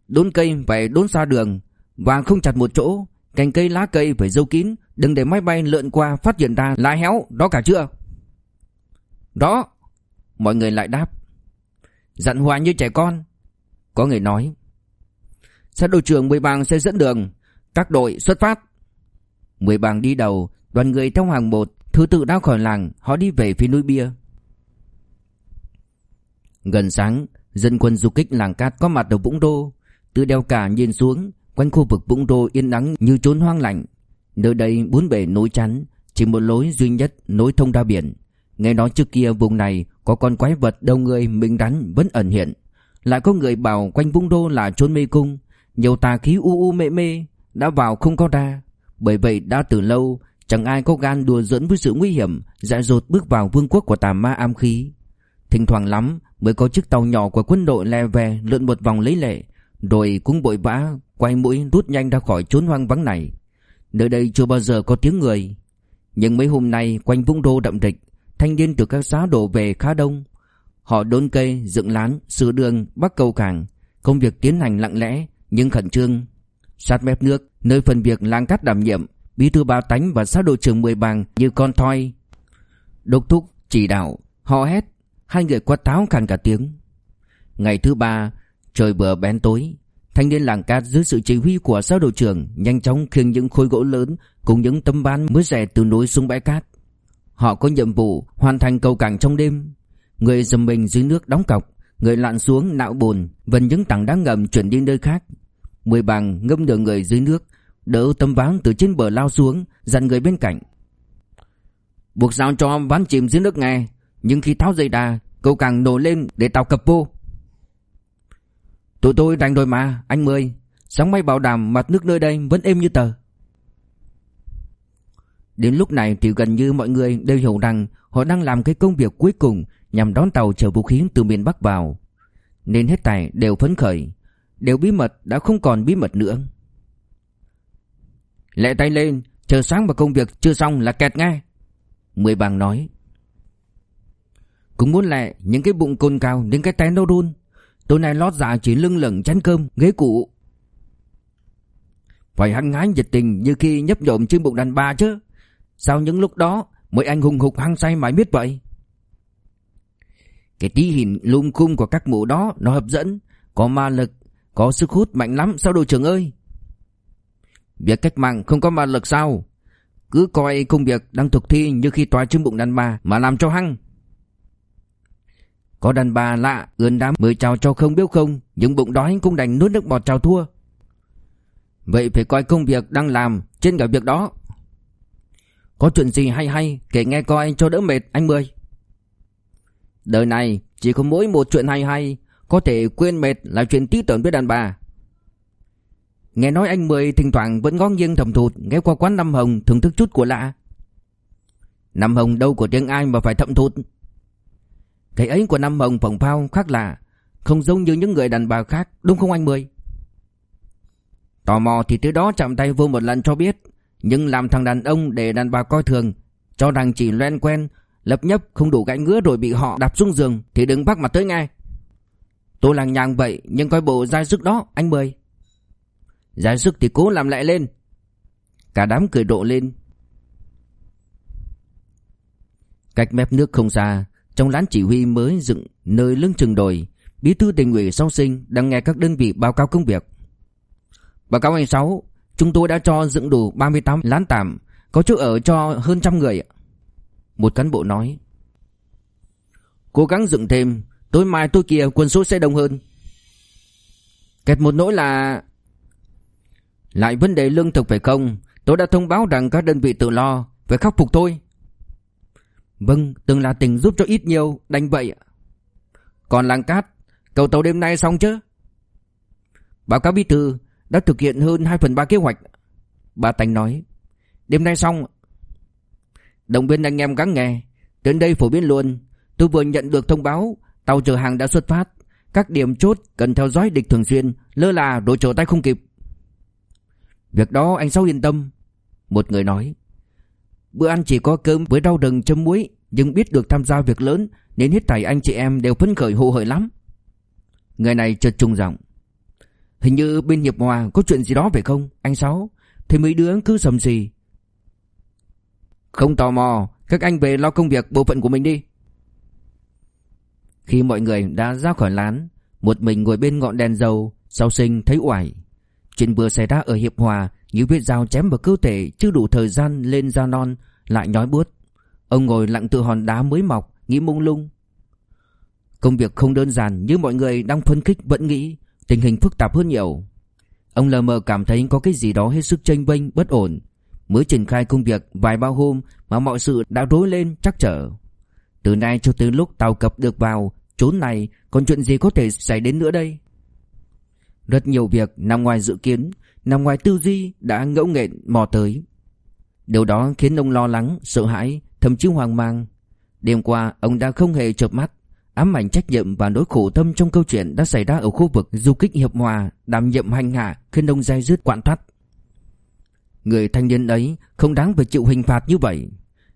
Đốn cây phải đốn xa đường Và không chặt một chỗ. Cành cây, lá cây phải dâu kín, Đừng để máy bay lượn qua phát hiện ra lá héo, Đó cả chưa? Đó, Mọi người lại đáp. Dặn hòa như trẻ con, Có người nói. Sát đội trưởng mười bang sẽ dẫn đường, Các đội xuất phát. Mười bang đi đầu, Đoàn người theo hàng một, Thứ tự đã khỏi làng, Họ đi về phía núi bia. Gần sáng, Dân quân du kích làng cát có mặt ở Vũng Đô Từ đèo cả nhìn xuống, Quanh khu vực Vũng Đô yên ắng như trốn hoang lạnh Nơi đây bốn bể nối chắn, Chỉ một lối duy nhất nối thông ra biển. Nghe nói trước kia vùng này Có con quái vật đầu người mình đắn vẫn ẩn hiện. Lại có người bảo quanh Vũng Đô là trốn mê cung. Nhiều tà khí u u mê mê Đã vào không có ra. Bởi vậy đã từ lâu, Chẳng ai có gan đùa dẫn với sự nguy hiểm, Dại dột bước vào vương quốc của tà ma am khí. Thỉnh thoảng lắm Mới có chiếc tàu nhỏ của quân đội le ve Lượn một vòng lấy lệ Rồi cũng bội vã Quay mũi rút nhanh ra khỏi chốn hoang vắng này. Nơi đây chưa bao giờ có tiếng người. Nhưng mấy hôm nay quanh vũng đô đậm địch Thanh niên từ các xã đổ về khá đông. Họ đốn cây, dựng lán, sửa đường, bắt cầu cảng. Công việc tiến hành lặng lẽ Nhưng khẩn trương. Sát mép nước, nơi phần việc lang cát đảm nhiệm Bí thư ba tánh và xã đội trưởng mười bàng như con thoi. Đốc thúc, chỉ đạo, họ hét Hai người quát táo khàn cả tiếng. Ngày thứ ba, Trời vừa bén tối. Thanh niên làng cát dưới sự chỉ huy của giáo đội trưởng Nhanh chóng khiêng những khối gỗ lớn Cùng những tấm ván mới rẻ từ núi xuống bãi cát. Họ có nhiệm vụ hoàn thành cầu cảng trong đêm. Người dầm mình dưới nước đóng cọc, Người lặn xuống nạo bùn Vần những tảng đá ngầm chuyển đi nơi khác. Mười bằng ngâm nửa người dưới nước, Đỡ tấm ván từ trên bờ lao xuống, Dặn người bên cạnh. Buộc sao cho ván chìm dưới nước nghe. Nhưng khi tháo dây đà cậu càng nổ lên để tàu cập vô. Tụi tôi đành rồi mà, Anh Mười. Sáng máy bảo đảm mặt nước nơi đây vẫn êm như tờ. Đến lúc này thì gần như mọi người đều hiểu rằng Họ đang làm cái công việc cuối cùng Nhằm đón tàu chở vũ khí từ miền Bắc vào. Nên hết tài đều phấn khởi, Đều bí mật, đã không còn bí mật nữa. Lẹ tay lên, Chờ sáng mà công việc chưa xong là kẹt nghe Mười bàng nói. Cũng muốn lẹ Những cái bụng cồn cao đến cái tay nâu đun Tối nay lót dạ chỉ lưng lửng chén cơm, Ghế cụ. Phải hăng hái nhiệt tình Như khi nhấp nhộm trên bụng đàn bà chứ. Sao những lúc đó mấy anh hùng hục hăng say mãi biết vậy? Cái tí hình lung khung của các mụ đó, Nó hấp dẫn, Có ma lực, Có sức hút mạnh lắm, sao đội trưởng ơi? Việc cách mạng không có ma lực sao? Cứ coi công việc đang thực thi Như khi tòa trên bụng đàn bà Mà làm cho hăng. Có đàn bà lạ, ươn đám mới chào cho không biết không Nhưng bụng đói cũng đành nuốt nước bọt chào thua Vậy phải coi công việc đang làm Trên cả việc đó Có chuyện gì hay hay, Kể nghe coi cho đỡ mệt, anh Mười Đời này, chỉ có mỗi một chuyện hay hay, Có thể quên mệt là chuyện tí tởn với đàn bà Nghe nói anh Mười thỉnh thoảng vẫn ngó nghiêng thầm thụt, ghé qua quán Năm Hồng thưởng thức chút của lạ. Năm Hồng đâu của tiếng ai mà phải thậm thụt. Cái ấy của Năm Hồng phồng phao khác lạ, không giống như những người đàn bà khác, đúng không anh Mười? Tò mò thì tới đó chạm tay vô một lần cho biết, nhưng làm thằng đàn ông để đàn bà coi thường, cho rằng chỉ loen quen, lập nhấp không đủ gãy ngứa rồi bị họ đạp xuống giường thì đừng bắt mặt tới ngay. Tôi làng nhàng vậy nhưng coi bộ dai sức đó anh Mười. Ra sức thì cố làm lại lên Cả đám cười rộ lên Cách mép nước không xa trong lán chỉ huy mới dựng Nơi lưng chừng đồi, Bí thư tỉnh ủy sau sinh đang nghe các đơn vị báo cáo công việc. Báo cáo anh Sáu, Chúng tôi đã cho dựng đủ 38 lán tạm, Có chỗ ở cho hơn trăm người Một cán bộ nói, Cố gắng dựng thêm, Tối mai tối kia quân số sẽ đông hơn. Kẹt một nỗi là, lại vấn đề lương thực phải không? Tôi đã thông báo rằng các đơn vị tự lo, Phải khắc phục thôi. Vâng từng là tình giúp cho ít nhiều, Đành vậy Còn làng cát, Cầu tàu đêm nay xong chứ? Báo cáo bí thư Đã thực hiện hơn 2 phần 3 kế hoạch. Bà Tành nói, Đêm nay xong Đồng viên anh em gắng nghe. Đến đây phổ biến luôn. Tôi vừa nhận được thông báo, Tàu chở hàng đã xuất phát. Các điểm chốt cần theo dõi địch thường xuyên, Lơ là đội trở tay không kịp. Việc đó anh Sáu yên tâm, Một người nói. Bữa ăn chỉ có cơm với rau rừng chấm muối, Nhưng biết được tham gia việc lớn, Nên hết thảy anh chị em đều phấn khởi hồ hởi lắm. Người này chợt trùng giọng. Hình như bên Hiệp Hòa có chuyện gì đó phải không, Anh Sáu? Thì mấy đứa cứ sầm gì Không tò mò, Các anh về lo công việc bộ phận của mình đi. Khi mọi người đã ra khỏi lán, Một mình ngồi bên ngọn đèn dầu, Sau sinh thấy oải. Chuyện vừa xảy ra ở Hiệp Hòa Như vết dao chém vào cơ thể, Chưa đủ thời gian lên da non, Lại nhói buốt. Ông ngồi lặng tự hòn đá mới mọc, Nghĩ mông lung. Công việc không đơn giản như mọi người đang phân khích vẫn nghĩ, Tình hình phức tạp hơn nhiều. Ông lờ mờ cảm thấy có cái gì đó hết sức tranh vênh, bất ổn. Mới triển khai công việc vài bao hôm Mà mọi sự đã rối lên chắc trở. Từ nay cho tới lúc tàu cập được vào, Chốn này còn chuyện gì có thể xảy đến nữa đây? Rất nhiều việc nằm ngoài dự kiến Nằm ngoài tư duy đã ngẫu nghện mò tới. Điều đó khiến ông lo lắng, sợ hãi, thậm chí hoang mang. Đêm qua ông đã không hề chợp mắt. Ám ảnh trách nhiệm và nỗi khổ tâm trong câu chuyện đã xảy ra ở khu vực du kích hiệp hòa đảm nhiệm hành hạ khiến ông dai dứt quặn thắt. Người thanh niên ấy không đáng phải chịu hình phạt như vậy.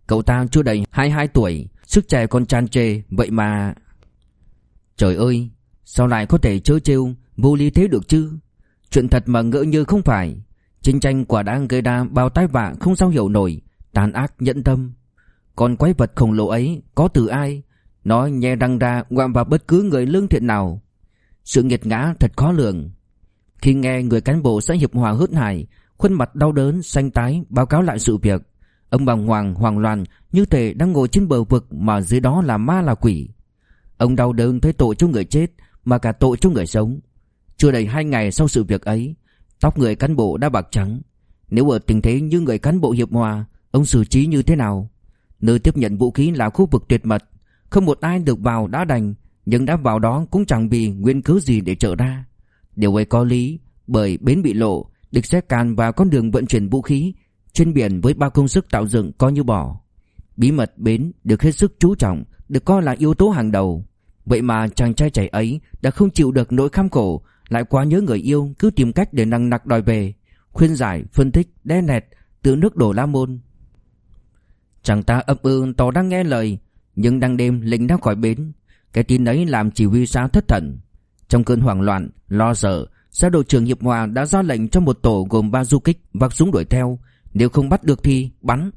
Cậu ta chưa đầy 22 tuổi sức trẻ còn tràn trề vậy mà. Trời ơi sao lại có thể chớ trêu vô lý thế được chứ? Chuyện thật mà ngỡ như không phải. Chiến tranh quả đang gây ra bao tai vạ không sao hiểu nổi tàn ác nhẫn tâm. Còn quái vật khổng lồ ấy có từ ai? Nó nhe răng ra ngoạm vào bất cứ người lương thiện nào. Sự nghiệt ngã thật khó lường. Khi nghe người cán bộ xã Hiệp Hòa hớt hải Khuôn mặt đau đớn, xanh tái báo cáo lại sự việc Ông bàng hoàng, hoàng loạn Như thể đang ngồi trên bờ vực Mà dưới đó là ma là quỷ. Ông đau đớn thấy tội cho người chết Mà cả tội cho người sống. Chưa đầy hai ngày sau sự việc ấy, Tóc người cán bộ đã bạc trắng. Nếu ở tình thế như người cán bộ Hiệp Hòa, Ông xử trí như thế nào? Nơi tiếp nhận vũ khí là khu vực tuyệt mật, không một ai được vào đã đành, Nhưng đã vào đó cũng chẳng vì nguyên cứ gì để trở ra. Điều ấy có lý, Bởi bến bị lộ, Địch sẽ càn vào con đường vận chuyển vũ khí, Trên biển với bao công sức tạo dựng coi như bỏ Bí mật bến được hết sức chú trọng, Được coi là yếu tố hàng đầu. Vậy mà chàng trai trẻ ấy Đã không chịu được nỗi kham khổ lại quá nhớ người yêu Cứ tìm cách để năng nặc đòi về. Khuyên giải, phân tích, đe nẹt Từ nước đổ la môn. Chàng ta ấp ư tỏ đang nghe lời nhưng đang đêm lính đã khỏi bến. Cái tin ấy làm chỉ huy xã thất thần. Trong cơn hoảng loạn, lo sợ Xã đội trưởng Hiệp Hòa đã ra lệnh cho một tổ gồm ba du kích vác súng đuổi theo. Nếu không bắt được thì bắn.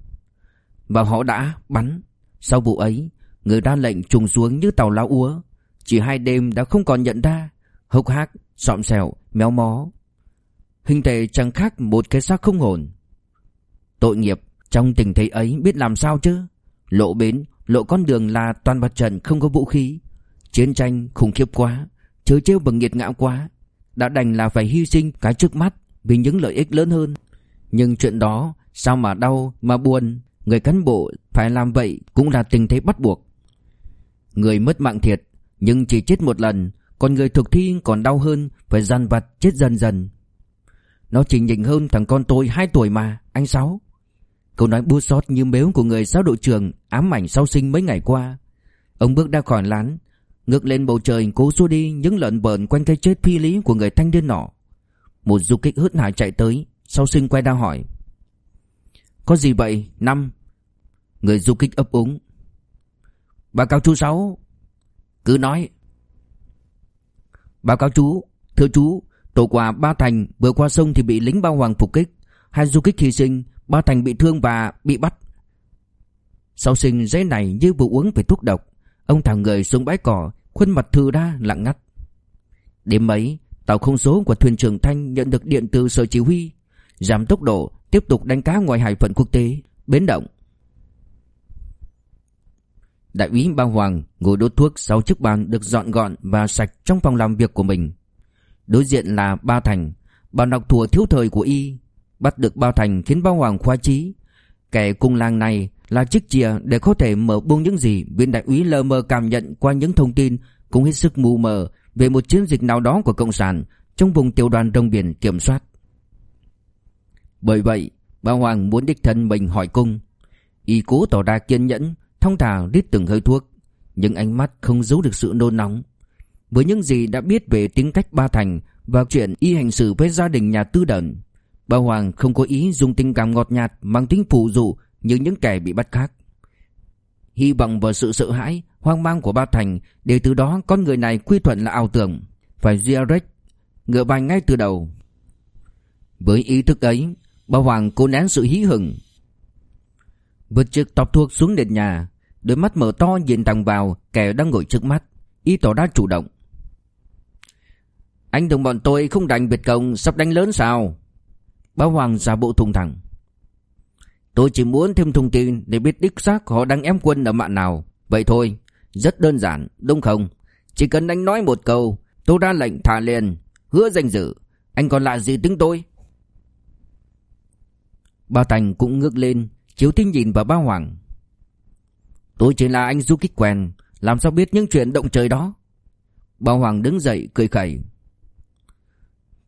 Và họ đã bắn. Sau vụ ấy Người ra lệnh trùng xuống như tàu lá úa. Chỉ hai đêm đã không còn nhận ra. Hốc hác, xọm xẹo, méo mó. Hình thể chẳng khác một cái xác không hồn. Tội nghiệp Trong tình thế ấy biết làm sao chứ? Lộ bến Lộ con đường là toàn mặt trận không có vũ khí. Chiến tranh khủng khiếp quá Chớ trêu bằng nghiệt ngạo quá. Đã đành là phải hy sinh cái trước mắt Vì những lợi ích lớn hơn. Nhưng chuyện đó sao mà đau mà buồn? Người cán bộ phải làm vậy Cũng là tình thế bắt buộc. Người mất mạng thiệt Nhưng chỉ chết một lần còn người thực thi còn đau hơn Phải dằn vặt chết dần dần Nó chỉ nhịn hơn thằng con tôi 2 tuổi mà Anh Sáu Câu nói bua xót như mếu của người giáo đội trưởng ám ảnh sau sinh mấy ngày qua. Ông bước ra khỏi lán, ngước lên bầu trời cố xua đi những lợn bờn quanh cái chết phi lý của người thanh niên nọ. Một du kích hớt hải chạy tới, sau sinh quay ra hỏi. Có gì vậy? Năm. Người du kích ấp úng. Báo cáo chú Sáu. Cứ nói. Báo cáo chú, thưa chú, tổ quả Ba Thành vừa qua sông thì bị lính bao hoàng phục kích. Hai du kích hy sinh, Ba Thành bị thương và bị bắt. Sau sinh giấy này như vừa uống phải thuốc độc. Ông thằng người xuống bãi cỏ, khuôn mặt thư đa lặng ngắt. Đêm ấy, tàu không số của thuyền trưởng Thanh nhận được điện từ sở chỉ huy, giảm tốc độ, tiếp tục đánh cá ngoài hải phận quốc tế, bến động. Đại úy Ba Hoàng ngồi đốt thuốc sau chiếc bàn được dọn gọn và sạch trong phòng làm việc của mình. Đối diện là Ba Thành, bàn đọc thùa thiếu thời của y, Bắt được Bao Thành khiến Bao Hoàng khoa trí Kẻ cung làng này là chiếc chìa để có thể mở buông những gì viên đại úy lờ mờ cảm nhận qua những thông tin cũng hết sức mù mờ về một chiến dịch nào đó của Cộng sản trong vùng tiểu đoàn đông biển kiểm soát. Bởi vậy, Bao Hoàng muốn đích thân mình hỏi cung. Y cố tỏ ra kiên nhẫn, thông thả rít từng hơi thuốc, nhưng ánh mắt không giấu được sự nôn nóng. Với những gì đã biết về tính cách Ba Thành và chuyện y hành xử với gia đình nhà tư đẩn, Bà Hoàng không có ý dùng tình cảm ngọt nhạt mang tính phụ dụ như những kẻ bị bắt khác. Hy vọng vào sự sợ hãi, hoang mang của ba Thành để từ đó con người này quy thuận là ảo tưởng. Phải Giarek ngựa bài ngay từ đầu. Với ý thức ấy, bà Hoàng cố nén sự hí hửng. Vượt chiếc tóc thuốc xuống nền nhà, đôi mắt mở to nhìn thẳng vào kẻ đang ngồi trước mắt, y tỏ đã chủ động. Anh đồng bọn tôi không đánh Việt Công sắp đánh lớn sao? Báo Hoàng giả bộ thùng thẳng. Tôi chỉ muốn thêm thông tin để biết đích xác họ đang ém quân ở mạng nào. Vậy thôi, rất đơn giản, đúng không? Chỉ cần anh nói một câu Tôi ra lệnh thả liền Hứa danh dự Anh còn lạ gì tính tôi Bao Thành cũng ngước lên Chiếu tinh nhìn vào bao Hoàng. Tôi chỉ là anh du kích quen, Làm sao biết những chuyện động trời đó? Bao Hoàng đứng dậy, cười khẩy.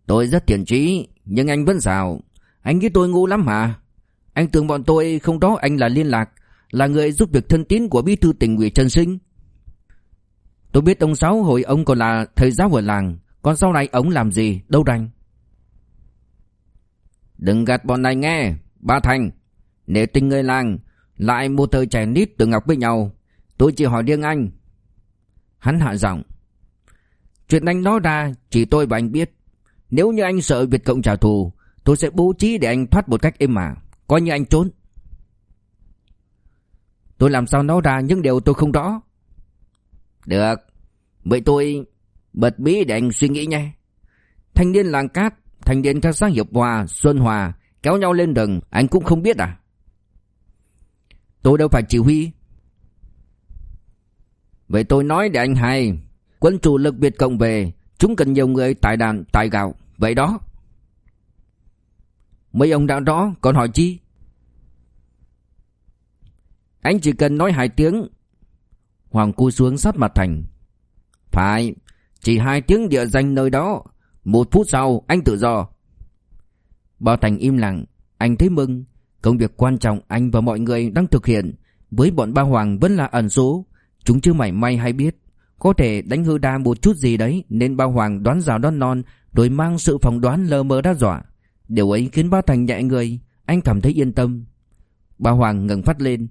Tôi rất thiện trí Nhưng anh vẫn xào Anh nghĩ tôi ngu lắm hả? Anh tưởng bọn tôi không đó, anh là liên lạc, Là người giúp việc thân tín của bí thư tỉnh ủy Trần Sinh. Tôi biết ông Sáu hồi ông còn là thầy giáo ở làng, Còn sau này ông làm gì, đâu đành. Đừng gạt bọn này nghe, Ba Thành. Để tình người làng Lại một thời trẻ nít từ ngọc với nhau. Tôi chỉ hỏi riêng anh. Hắn hạ giọng. Chuyện anh nói ra chỉ tôi và anh biết. Nếu như anh sợ Việt Cộng trả thù Tôi sẽ bố trí để anh thoát một cách êm ả. Coi như anh trốn. Tôi làm sao nói ra những điều tôi không rõ? Được. Vậy tôi bật bí để anh suy nghĩ nhé. Thanh niên làng cát Thanh niên các xã Hiệp Hòa, Xuân Hòa Kéo nhau lên rừng Anh cũng không biết à? Tôi đâu phải chỉ huy. Vậy tôi nói để anh hay Quân chủ lực Việt Cộng về, Chúng cần nhiều người tài đàn, tài gạo. Vậy đó. Mấy ông đã rõ, còn hỏi chi? Anh chỉ cần nói hai tiếng. Hoàng cu xuống sát mặt Thành. Phải, Chỉ hai tiếng địa danh nơi đó. Một phút sau, anh tự do. Bao Thành im lặng. Anh thấy mừng. Công việc quan trọng anh và mọi người đang thực hiện. Với bọn ba Hoàng vẫn là ẩn số. Chúng chưa mảy may hay biết. Có thể đánh hư đa một chút gì đấy, Nên ba Hoàng đoán rào đón non, Rồi mang sự phỏng đoán lờ mờ đa dọa. Điều ấy khiến ba Thành nhẹ người. Anh cảm thấy yên tâm. Ba Hoàng ngừng phát lên.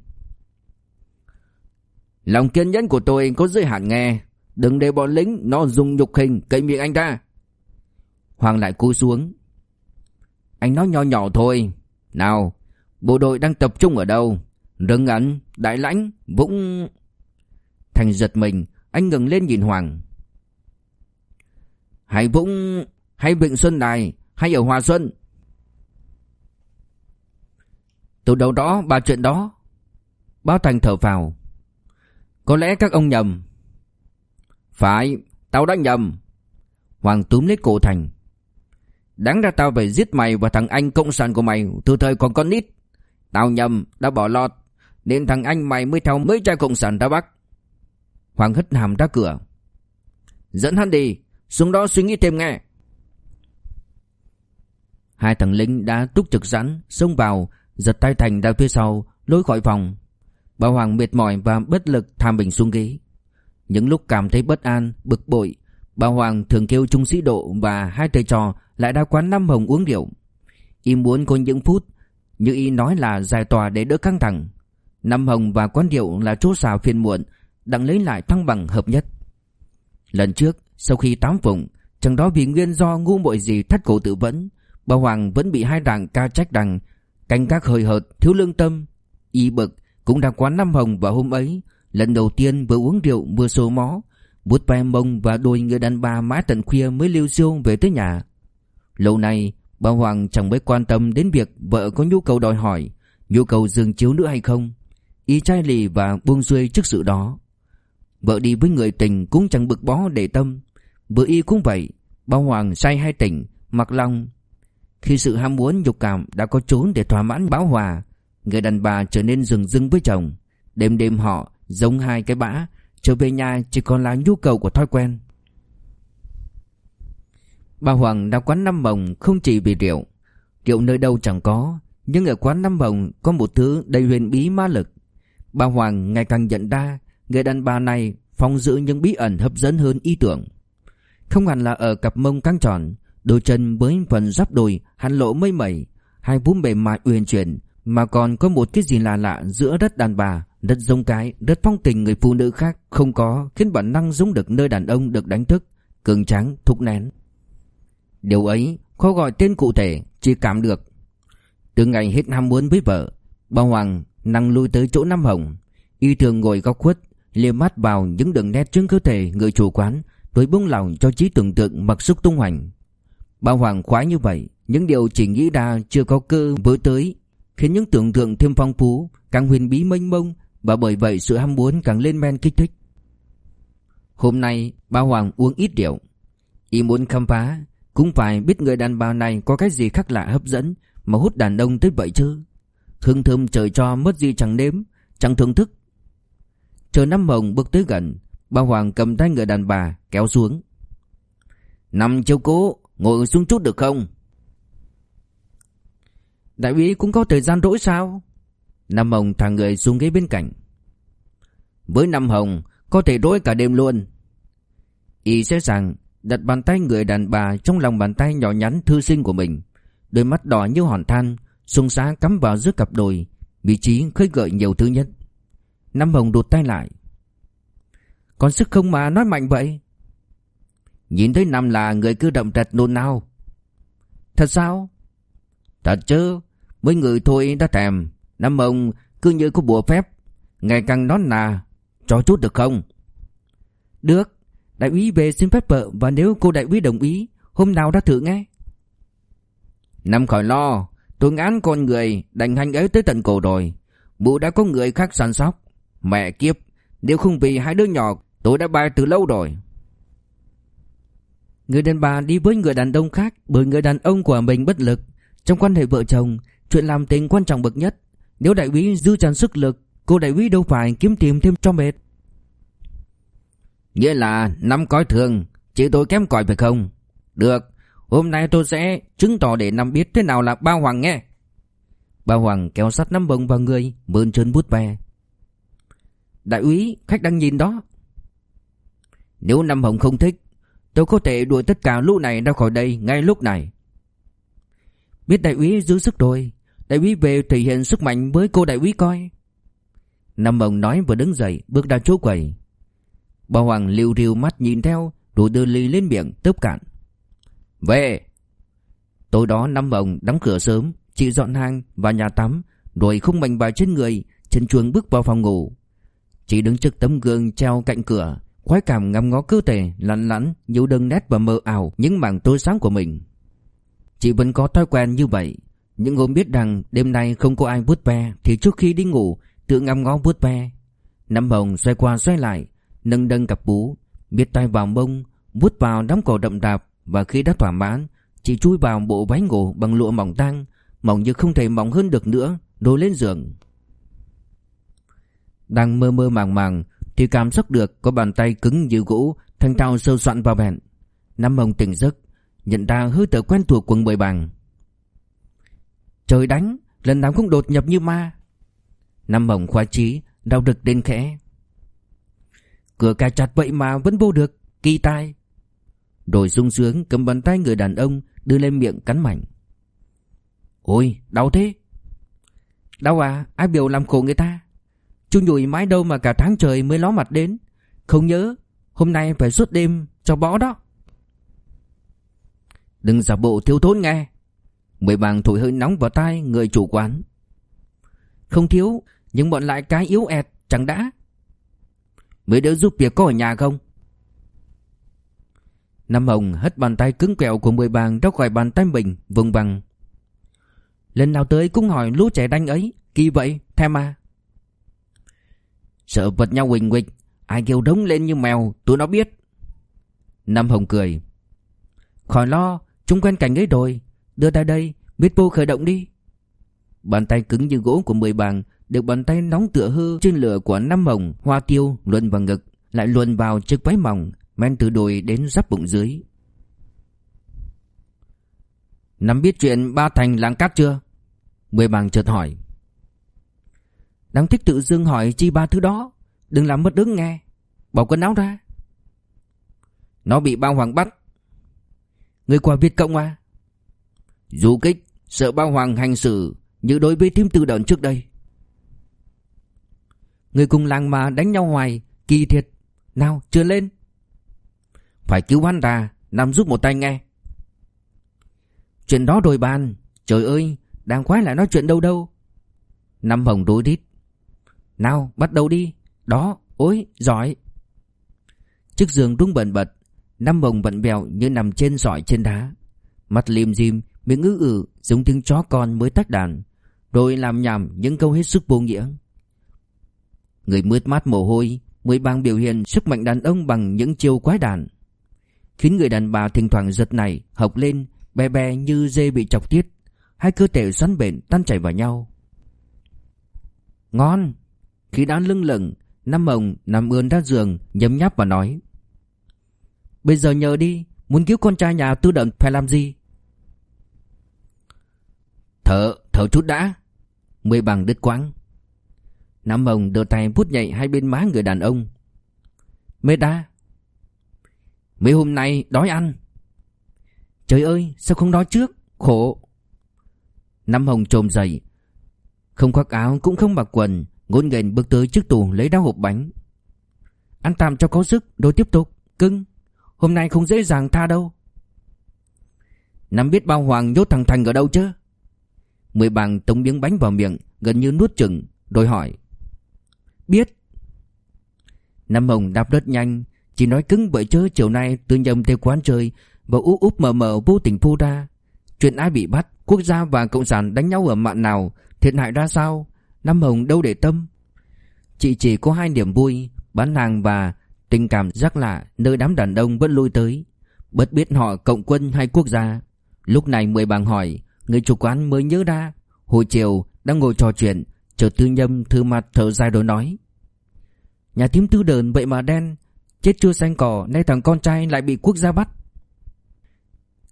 Lòng kiên nhẫn của tôi có giới hạn nghe. Đừng để bọn lính nó dùng nhục hình cậy miệng anh ta. Hoàng lại cúi xuống. Anh nói nhỏ nhỏ thôi. Nào Bộ đội đang tập trung ở đâu? Rừng ẩn, Đại Lãnh, Vũng Thành giật mình Anh ngừng lên nhìn Hoàng. Hay Vũng Hay Vịnh Xuân Đài Hay ở Hòa Xuân? Từ đầu đó ba chuyện đó. Báo Thành thở vào Có lẽ các ông nhầm. Phải Tao đã nhầm. Hoàng túm lấy cổ Thành. Đáng ra tao phải giết mày và thằng anh cộng sản của mày Từ thời còn con nít. Tao nhầm, đã bỏ lọt. Nên thằng anh mày mới theo mấy trai cộng sản ra Bắc. Hoàng hất hàm ra cửa. Dẫn hắn đi, Xuống đó suy nghĩ thêm nghe. Hai thằng lính đã túc trực sẵn, Xông vào, Giật tay Thành ra phía sau, lối khỏi phòng. Bà Hoàng mệt mỏi và bất lực tham bình xuống ghế. Những lúc cảm thấy bất an, Bực bội, Bà Hoàng thường kêu Trung Sĩ Độ Và hai thầy trò lại ra quán Năm Hồng uống rượu. Y muốn có những phút như Y nói là giải tỏa để đỡ căng thẳng. Năm Hồng và quán điệu là chỗ xào phiền muộn Đặng lấy lại thăng bằng hợp nhất. Lần trước, Sau khi tám phụng Chẳng đó vì nguyên do ngu muội gì thắt cổ tự vẫn, Bà Hoàng vẫn bị hai đảng ca trách rằng Canh các hơi hợt, thiếu lương tâm. Y bực cũng đã quán Năm Hồng vào hôm ấy, Lần đầu tiên vừa uống rượu vừa sổ mó Bút ve mông và đôi người đàn bà mãi tận khuya mới lưu siêu về tới nhà. Lâu nay bà Hoàng chẳng mấy quan tâm đến việc vợ có nhu cầu đòi hỏi, Nhu cầu dừng chiếu nữa hay không. Y chai lì và buông xuôi trước sự đó. Vợ đi với người tình cũng chẳng bực bó để tâm. Vợ y cũng vậy Bao Hoàng say hai tỉnh Mặc lòng Khi sự ham muốn dục cảm đã có trốn để thỏa mãn báo hòa, Người đàn bà trở nên rừng rưng với chồng. Đêm đêm họ giống hai cái bã, Trở về nhà chỉ còn là nhu cầu của thói quen. Bà Hoàng đã quán năm bồng không chỉ vì rượu. Rượu nơi đâu chẳng có, Nhưng ở quán năm bồng có một thứ đầy huyền bí ma lực. Bà Hoàng ngày càng nhận ra, Người đàn bà này phong giữ những bí ẩn hấp dẫn hơn ý tưởng. Không hẳn là ở cặp mông căng tròn, Đôi chân với phần giáp đùi hẳn lộ mây mẩy, Hai vú mềm mại uyển chuyển, Mà còn có một cái gì lạ lạ giữa đất đàn bà, đất giống cái, đất phong tình người phụ nữ khác Không có Khiến bản năng giống được nơi đàn ông được đánh thức, Cường tráng, thúc nén. Điều ấy khó gọi tên cụ thể, Chỉ cảm được. Từ ngày hết ham muốn với vợ, Bà Hoàng năng lui tới chỗ Nam Hồng. Y thường ngồi góc khuất liếc mắt vào những đường nét trên cơ thể người chủ quán Rồi buông lòng cho trí tưởng tượng mặc sức tung hoành. Bà Hoàng khoái như vậy, Những điều chỉ nghĩ ra chưa có cơ với tới, Khiến những tưởng tượng thêm phong phú, Càng huyền bí mênh mông, Và bởi vậy sự ham muốn càng lên men kích thích. Hôm nay, bà Hoàng uống ít rượu. Y muốn khám phá cũng phải biết người đàn bà này có cái gì khác lạ hấp dẫn Mà hút đàn ông tới vậy chứ? Hương thơm trời cho mất gì chẳng nếm, Chẳng thưởng thức. Chờ năm hồng bước tới gần Ba Hoàng cầm tay người đàn bà kéo xuống. Nằm chiếu cố, Ngồi xuống chút được không? Đại úy cũng có thời gian rỗi sao? Năm Hồng thả người xuống ghế bên cạnh. Với Năm Hồng, Có thể rỗi cả đêm luôn. Y sẽ rằng Đặt bàn tay người đàn bà Trong lòng bàn tay nhỏ nhắn thư sinh của mình. Đôi mắt đỏ như hòn than, Sung xá cắm vào giữa cặp đồi Vị trí khơi gợi nhiều thứ nhất. Năm Hồng đột tay lại. Còn sức không mà nói mạnh vậy? Nhìn thấy Năm là người cứ động trật nôn nao. Thật sao? Thật chứ, Mấy người thôi đã thèm. Năm hồng cứ như có bùa phép, Ngày càng nón nà, Cho chút được không? Được. Đại úy về xin phép vợ Và nếu cô đại úy đồng ý Hôm nào đã thử nghe. Năm khỏi lo Tôi ngán con người Đành hành ấy tới tận cổ rồi. Mụ đã có người khác săn sóc. Mẹ kiếp Nếu không vì hai đứa nhỏ Tôi đã bay từ lâu rồi. Người đàn bà đi với người đàn ông khác Bởi người đàn ông của mình bất lực. Trong quan hệ vợ chồng Chuyện làm tình quan trọng bậc nhất. Nếu đại úy dư tràn sức lực Cô đại úy đâu phải kiếm tìm thêm cho mệt Nghĩa là năm coi thường Chỉ tôi kém cỏi phải không? Được, Hôm nay tôi sẽ chứng tỏ để năm biết thế nào là ba hoàng nghe. Ba hoàng kéo sát nắm bông vào người, Mơn trơn bút ve. Đại úy, khách đang nhìn đó. Nếu Năm Hồng không thích, Tôi có thể đuổi tất cả lũ này ra khỏi đây ngay lúc này. Biết đại úy giữ sức rồi, Đại úy về thể hiện sức mạnh với cô đại úy coi. Năm Hồng nói vừa đứng dậy, Bước ra chỗ quầy. Bà Hoàng liều riu mắt nhìn theo Rồi đưa ly lên miệng tớp cạn. Về. Tối đó Năm ông đóng cửa sớm, Chị dọn hàng vào nhà tắm, Rồi không mảnh bài trên người, Chân chuông bước vào phòng ngủ. Chị đứng trước tấm gương treo cạnh cửa, Khoái cảm ngắm ngó cơ thể lăn lắn Nhiều đường nét và mờ ảo Những mảng tối sáng của mình. Chị vẫn có thói quen như vậy, Những hôm biết rằng đêm nay không có ai vuốt ve Thì trước khi đi ngủ, Tự ngắm ngó vuốt ve. Năm hồng xoay qua xoay lại Nâng đâng cặp bú Biết tay vào mông, vuốt vào đám cỏ đậm đạp, Và khi đã thỏa mãn Chị chui vào bộ váy ngủ bằng lụa mỏng tang, Mỏng như không thể mỏng hơn được nữa Đôi lên giường. Đang mơ mơ màng màng, Thì cảm giác được có bàn tay cứng như gỗ, Thanh thao sâu soạn vào bẹn Năm hồng tỉnh giấc, Nhận ra hơi thở quen thuộc quần bời bàng Trời đánh, Lần nào cũng đột nhập như ma. Năm hồng khoái trí Đau đực đến khẽ. Cửa cài chặt vậy mà vẫn vô được, Kỳ tai. Rồi sung sướng cầm bàn tay người đàn ông, Đưa lên miệng cắn mạnh Ôi, đau thế. Đau à ai biểu làm khổ người ta? Chú nhủi mãi đâu mà cả tháng trời mới ló mặt đến. Không nhớ, Hôm nay phải suốt đêm cho bó đó. Đừng giả bộ thiếu thốn nghe. Mười bàng thổi hơi nóng vào tai người chủ quán. Không thiếu, Nhưng bọn lại cái yếu ẹt, chẳng đã mới đỡ giúp việc có ở nhà không? Nam Hồng hất bàn tay cứng kẹo của mười bàng ra khỏi bàn tay mình, vùng bằng Lần nào tới cũng hỏi lũ trẻ đanh ấy, Kỳ vậy thèm à Sợ vật nhau huỳnh huỳnh Ai kêu đống lên như mèo, Tụi nó biết. Nam Hồng cười. Khỏi lo, Chúng quen cảnh ấy rồi, Đưa tay đây, Biết vô khởi động đi. Bàn tay cứng như gỗ của mười bàng được bàn tay nóng tựa hư trên lửa của năm mồng, Hoa tiêu, luồn vào ngực, Lại luồn vào chiếc váy mỏng, Men từ đùi đến giáp bụng dưới. Nắm biết chuyện ba thành làng cát chưa? Mười bằng chợt hỏi. Đang thích tự dưng hỏi chi ba thứ đó? Đừng làm mất đứng nghe. Bỏ quần áo ra. Nó bị bao hoàng bắt. Người qua Việt Cộng à Du kích, Sợ bao hoàng hành xử Như đối với thím tư đợn trước đây. Người cùng làng mà đánh nhau hoài, Kỳ thiệt. Nào chưa lên. Phải cứu hắn ra, Nằm giúp một tay nghe. Chuyện đó rồi bàn. Trời ơi, đang khoái lại nói chuyện đâu đâu. Năm hồng đối đít. Nào, bắt đầu đi. Đó, ôi, giỏi. Chiếc giường rung bẩn bật. Năm hồng bận bèo như nằm trên sỏi trên đá. Mặt lim dim Miệng ngữ ử, giống tiếng chó con mới tắt đàn. Rồi làm nhảm những câu hết sức vô nghĩa. Người mướt mát mồ hôi Mới bang biểu hiện sức mạnh đàn ông bằng những chiêu quái đản. Khiến người đàn bà thỉnh thoảng giật này Học lên Bè bè như dê bị chọc tiết. Hai cơ thể xoắn bền, tan chảy vào nhau. Ngon! Khi đã lưng lửng, Năm mồng nằm ươn ra giường Nhấm nháp và nói. Bây giờ nhờ đi, Muốn cứu con trai nhà tư động phải làm gì? Thở Thở chút đã. Mười bằng đứt quãng. Nam Mông đưa tay vuốt nhạy hai bên má người đàn ông. Mê đa, Mấy hôm nay đói ăn. Trời ơi, sao không đói trước? Khổ. Nam Hồng trồm dậy, Không khoác áo cũng không mặc quần Ngôn nghền bước tới trước tủ lấy đá hộp bánh. Ăn tạm cho có sức Rồi tiếp tục, Cưng. Hôm nay không dễ dàng tha đâu. Nam biết bao hoàng nhốt thằng Thành ở đâu chứ? Mười bằng tống miếng bánh vào miệng, Gần như nuốt chừng Rồi hỏi Biết. Nam Hồng đạp đất nhanh, Chỉ nói cứng bởi chớ chiều nay tư nhầm theo quán chơi Và úp úp mờ mờ vô tình phô ra. Chuyện ai bị bắt, Quốc gia và Cộng sản đánh nhau ở mạn nào, Thiệt hại ra sao? Nam Hồng đâu để tâm. Chị chỉ có hai niềm vui, Bán hàng và tình cảm giác lạ Nơi đám đàn ông vẫn lui tới. Bất biết họ cộng quân hay quốc gia. Lúc này mười bàng hỏi, Người chủ quán mới nhớ ra, Hồi chiều đang ngồi trò chuyện Chợt tư nhâm thư mặt thở dài rồi nói. Nhà thím tư đờn vậy mà đen, Chết chưa xanh cỏ, Nay thằng con trai lại bị quốc gia bắt.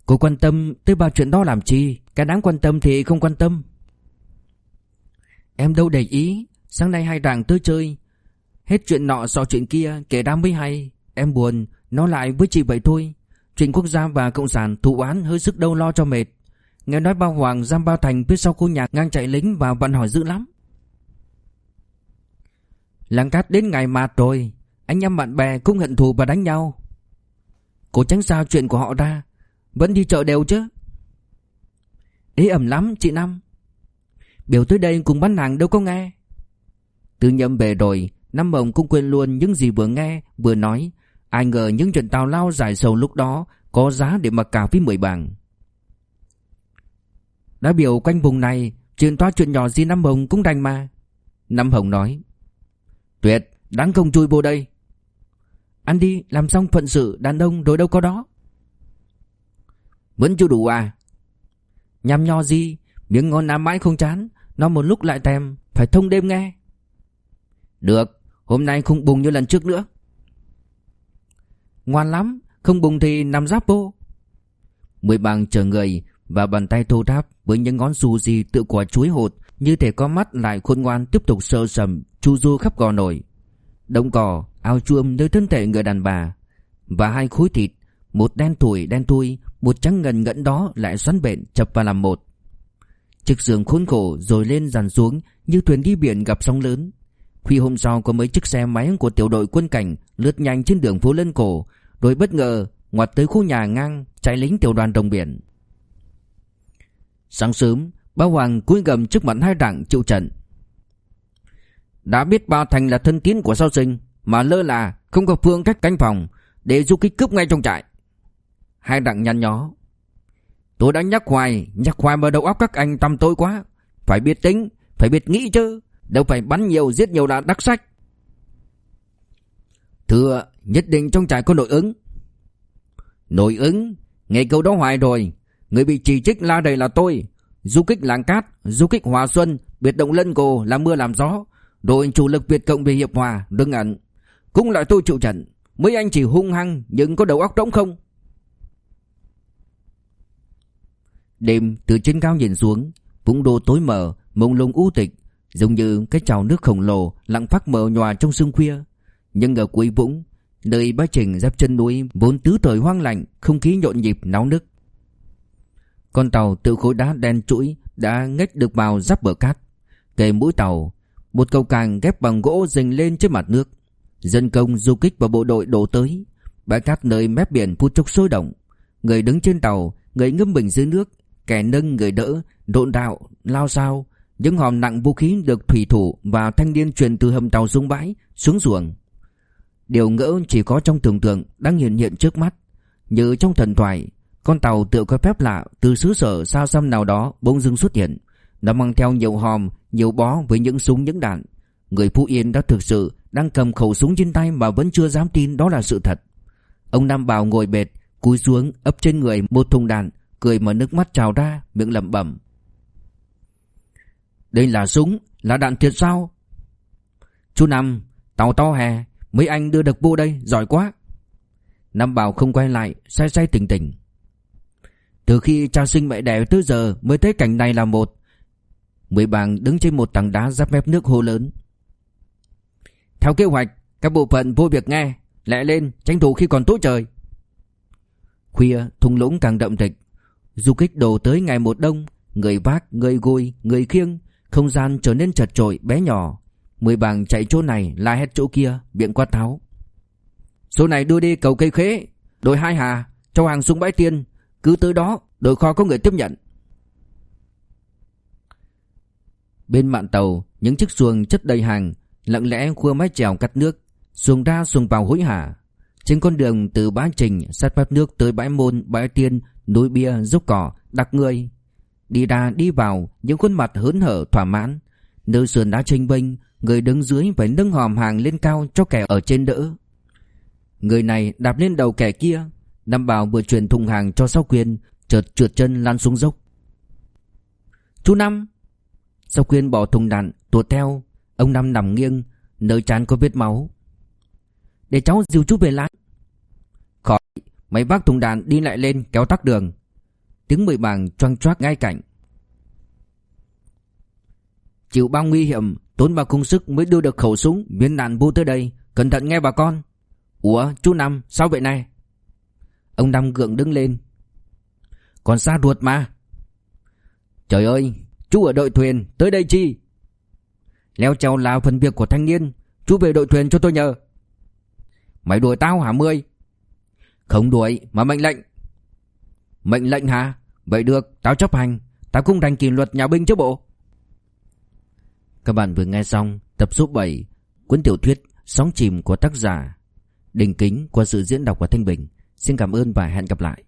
Cô quan tâm tới bao chuyện đó làm chi, Cái đáng quan tâm thì không quan tâm. Em đâu để ý, Sáng nay hai đảng tới chơi. Hết chuyện nọ so chuyện kia Kể ra mới hay. Em buồn, Nó lại với chị vậy thôi. Chuyện quốc gia và cộng sản thụ án hơi sức đâu lo cho mệt. Nghe nói bao hoàng giam bao thành Phía sau khu nhạc ngang chạy lính vào vận hỏi dữ lắm. Làng cát đến ngày mạt rồi, Anh em bạn bè cũng hận thù và đánh nhau. Cô tránh sao chuyện của họ ra, Vẫn đi chợ đều chứ. Ế ẩm lắm, chị Năm. Biểu tới đây cùng bán hàng đâu có nghe. Từ nhậm về rồi, Năm mộng cũng quên luôn những gì vừa nghe, Vừa nói. Ai ngờ những chuyện tào lao giải sầu lúc đó Có giá để mặc cả phí mười bảng. Đã biểu quanh vùng này, Chuyện to chuyện nhỏ gì Năm Hồng cũng đành mà. Năm Hồng nói Tuyệt, Đáng không chui vô đây. Ăn đi, làm xong phận sự, đàn ông rồi đâu có đó. Vẫn chưa đủ à? Nhằm nho gì Miếng ngon nám mãi không chán, Nó một lúc lại thèm, Phải thông đêm nghe. Được, Hôm nay không bùng như lần trước nữa. Ngoan lắm, Không bùng thì nằm giáp vô. Mười bằng chờ người Và bàn tay thô ráp Với những ngón xù gì tự quả chuối hột Như thể có mắt lại khôn ngoan tiếp tục sơ sầm. Chu du khắp gò nổi. Đống cỏ, ao chuông nơi thân thể người đàn bà Và hai khối thịt, Một đen tuổi đen thui Một trắng ngần ngẫn đó lại xoắn bện chập vào làm một. Chiếc giường khốn khổ rồi lên dàn xuống Như thuyền đi biển gặp sóng lớn. Khi hôm sau có mấy chiếc xe máy của tiểu đội quân cảnh Lướt nhanh trên đường phố Lân Cổ, Rồi bất ngờ ngoặt tới khu nhà ngang Chạy lính tiểu đoàn đồng biển. Sáng sớm Bao Hoàng cúi gầm trước mặt hai đảng chịu trận. Đã biết Bao Thành là thân tín của sao sinh Mà lơ là không có phương cách canh phòng Để du kích cướp ngay trong trại. Hai đặng nhăn nhó. Tôi đã nhắc hoài Nhắc hoài mà đầu óc các anh tăm tối quá. Phải biết tính Phải biết nghĩ chứ. Đâu phải bắn nhiều giết nhiều là đắc sách. Thưa Nhất định trong trại có nội ứng. Nội ứng? Nghe câu đó hoài rồi. Người bị chỉ trích la đầy là tôi. Du kích làng cát Du kích hòa xuân Biệt động lân cồ, làm mưa làm gió. Đội chủ lực Việt Cộng về hiệp hòa Đừng ẩn. Cũng là tôi chịu trận. Mấy anh chỉ hung hăng Nhưng có đầu óc trống không? Đêm, từ trên cao nhìn xuống, Vũng đô tối mờ, Mông lung u tịch, Giống như cái trào nước khổng lồ Lặng phát mờ nhòa trong sương khuya. Nhưng ở cuối vũng, Nơi bá trình giáp chân núi, Vốn tứ thời hoang lạnh Không khí nhộn nhịp, náo nức. Con tàu tự khối đá đen chuỗi Đã ngách được vào giáp bờ cát. Kề mũi tàu một cầu càng ghép bằng gỗ dình lên trên mặt nước. Dân công du kích và bộ đội đổ tới. Bãi cát nơi mép biển phút chốc sôi động. Người đứng trên tàu, Người ngâm mình dưới nước, Kẻ nâng người đỡ, Độn đạo, Lao sao Những hòm nặng vũ khí được thủy thủ Và thanh niên truyền từ hầm tàu xuống bãi, Xuống ruộng. Điều ngỡ chỉ có trong tưởng tượng Đang hiện hiện trước mắt. Như trong thần thoại, Con tàu tự có phép lạ Từ xứ sở xa xăm nào đó bỗng dưng xuất hiện. Nó mang theo nhiều hòm nhiều bó với những súng những đạn Người Phú Yên đã thực sự đang cầm khẩu súng trên tay mà vẫn chưa dám tin đó là sự thật. Ông Nam Bảo ngồi bệt, cúi xuống ấp trên người một thùng đạn, cười mà nước mắt trào ra, miệng lẩm bẩm. Đây là súng, là đạn thiệt sao? Chú Năm, tàu to hè, mấy anh đưa được vô đây, giỏi quá. Nam Bảo không quay lại, say say tỉnh tỉnh. Từ khi cha sinh mẹ đẻ tới giờ mới thấy cảnh này là một. Mười bàng đứng trên một tảng đá giáp mép nước hô lớn. Theo kế hoạch, các bộ phận vô việc nghe, lẹ lên, tranh thủ khi còn tối trời. Khuya, thung lũng càng đậm địch Du kích đổ tới ngày một đông, người vác, người gùi, người khiêng, không gian trở nên chật trội, bé nhỏ. Mười bàng chạy chỗ này, la hét chỗ kia, miệng quát tháo. Số này đưa đi cầu cây khế, đội hai hà, cho hàng xuống bãi tiên, cứ tới đó, đội kho có người tiếp nhận. Bên mạn tàu, những chiếc xuồng chất đầy hàng, lặng lẽ khua mái chèo cắt nước, xuồng ra xuồng vào hối hả. Trên con đường từ bãi trình sát mép nước tới bãi môn, bãi tiên, núi bia, dốc cỏ, đặc người. Đi ra đi vào, những khuôn mặt hớn hở thỏa mãn. Nơi sườn đá tranh bênh, người đứng dưới phải nâng hòm hàng lên cao cho kẻ ở trên đỡ. Người này đạp lên đầu kẻ kia, đảm Bảo vừa chuyển thùng hàng cho sau quyền chợt trượt chân lăn xuống dốc. Chú Năm! Sau khuyên bỏ thùng đạn, tuột theo, ông Năm nằm nghiêng, nơi trán có vết máu. Để cháu dìu chú về lái. Khỏi, mấy bác thùng đạn đi lại lên kéo tắc đường. Tiếng mười bàng choang choác ngay cạnh. Chịu bao nguy hiểm, tốn bao công sức mới đưa được khẩu súng, viên đạn vô tới đây. Cẩn thận nghe bà con. Ủa, chú Năm, sao vậy này? Ông Năm gượng đứng lên. Còn xa ruột mà. Trời ơi, chú ở đội thuyền, tới đây chi? Leo trèo là phần việc của thanh niên, chú về đội thuyền cho tôi nhờ. Mày đuổi tao hả Mươi? Không đuổi, mà mệnh lệnh. Mệnh lệnh hả? Vậy được, tao chấp hành, tao cũng thành kỷ luật nhà binh chứ bộ. Các bạn vừa nghe xong tập số 7 cuốn tiểu thuyết Sóng chìm của tác giả Đình Kính qua sự diễn đọc của Thanh Bình. Xin cảm ơn và hẹn gặp lại.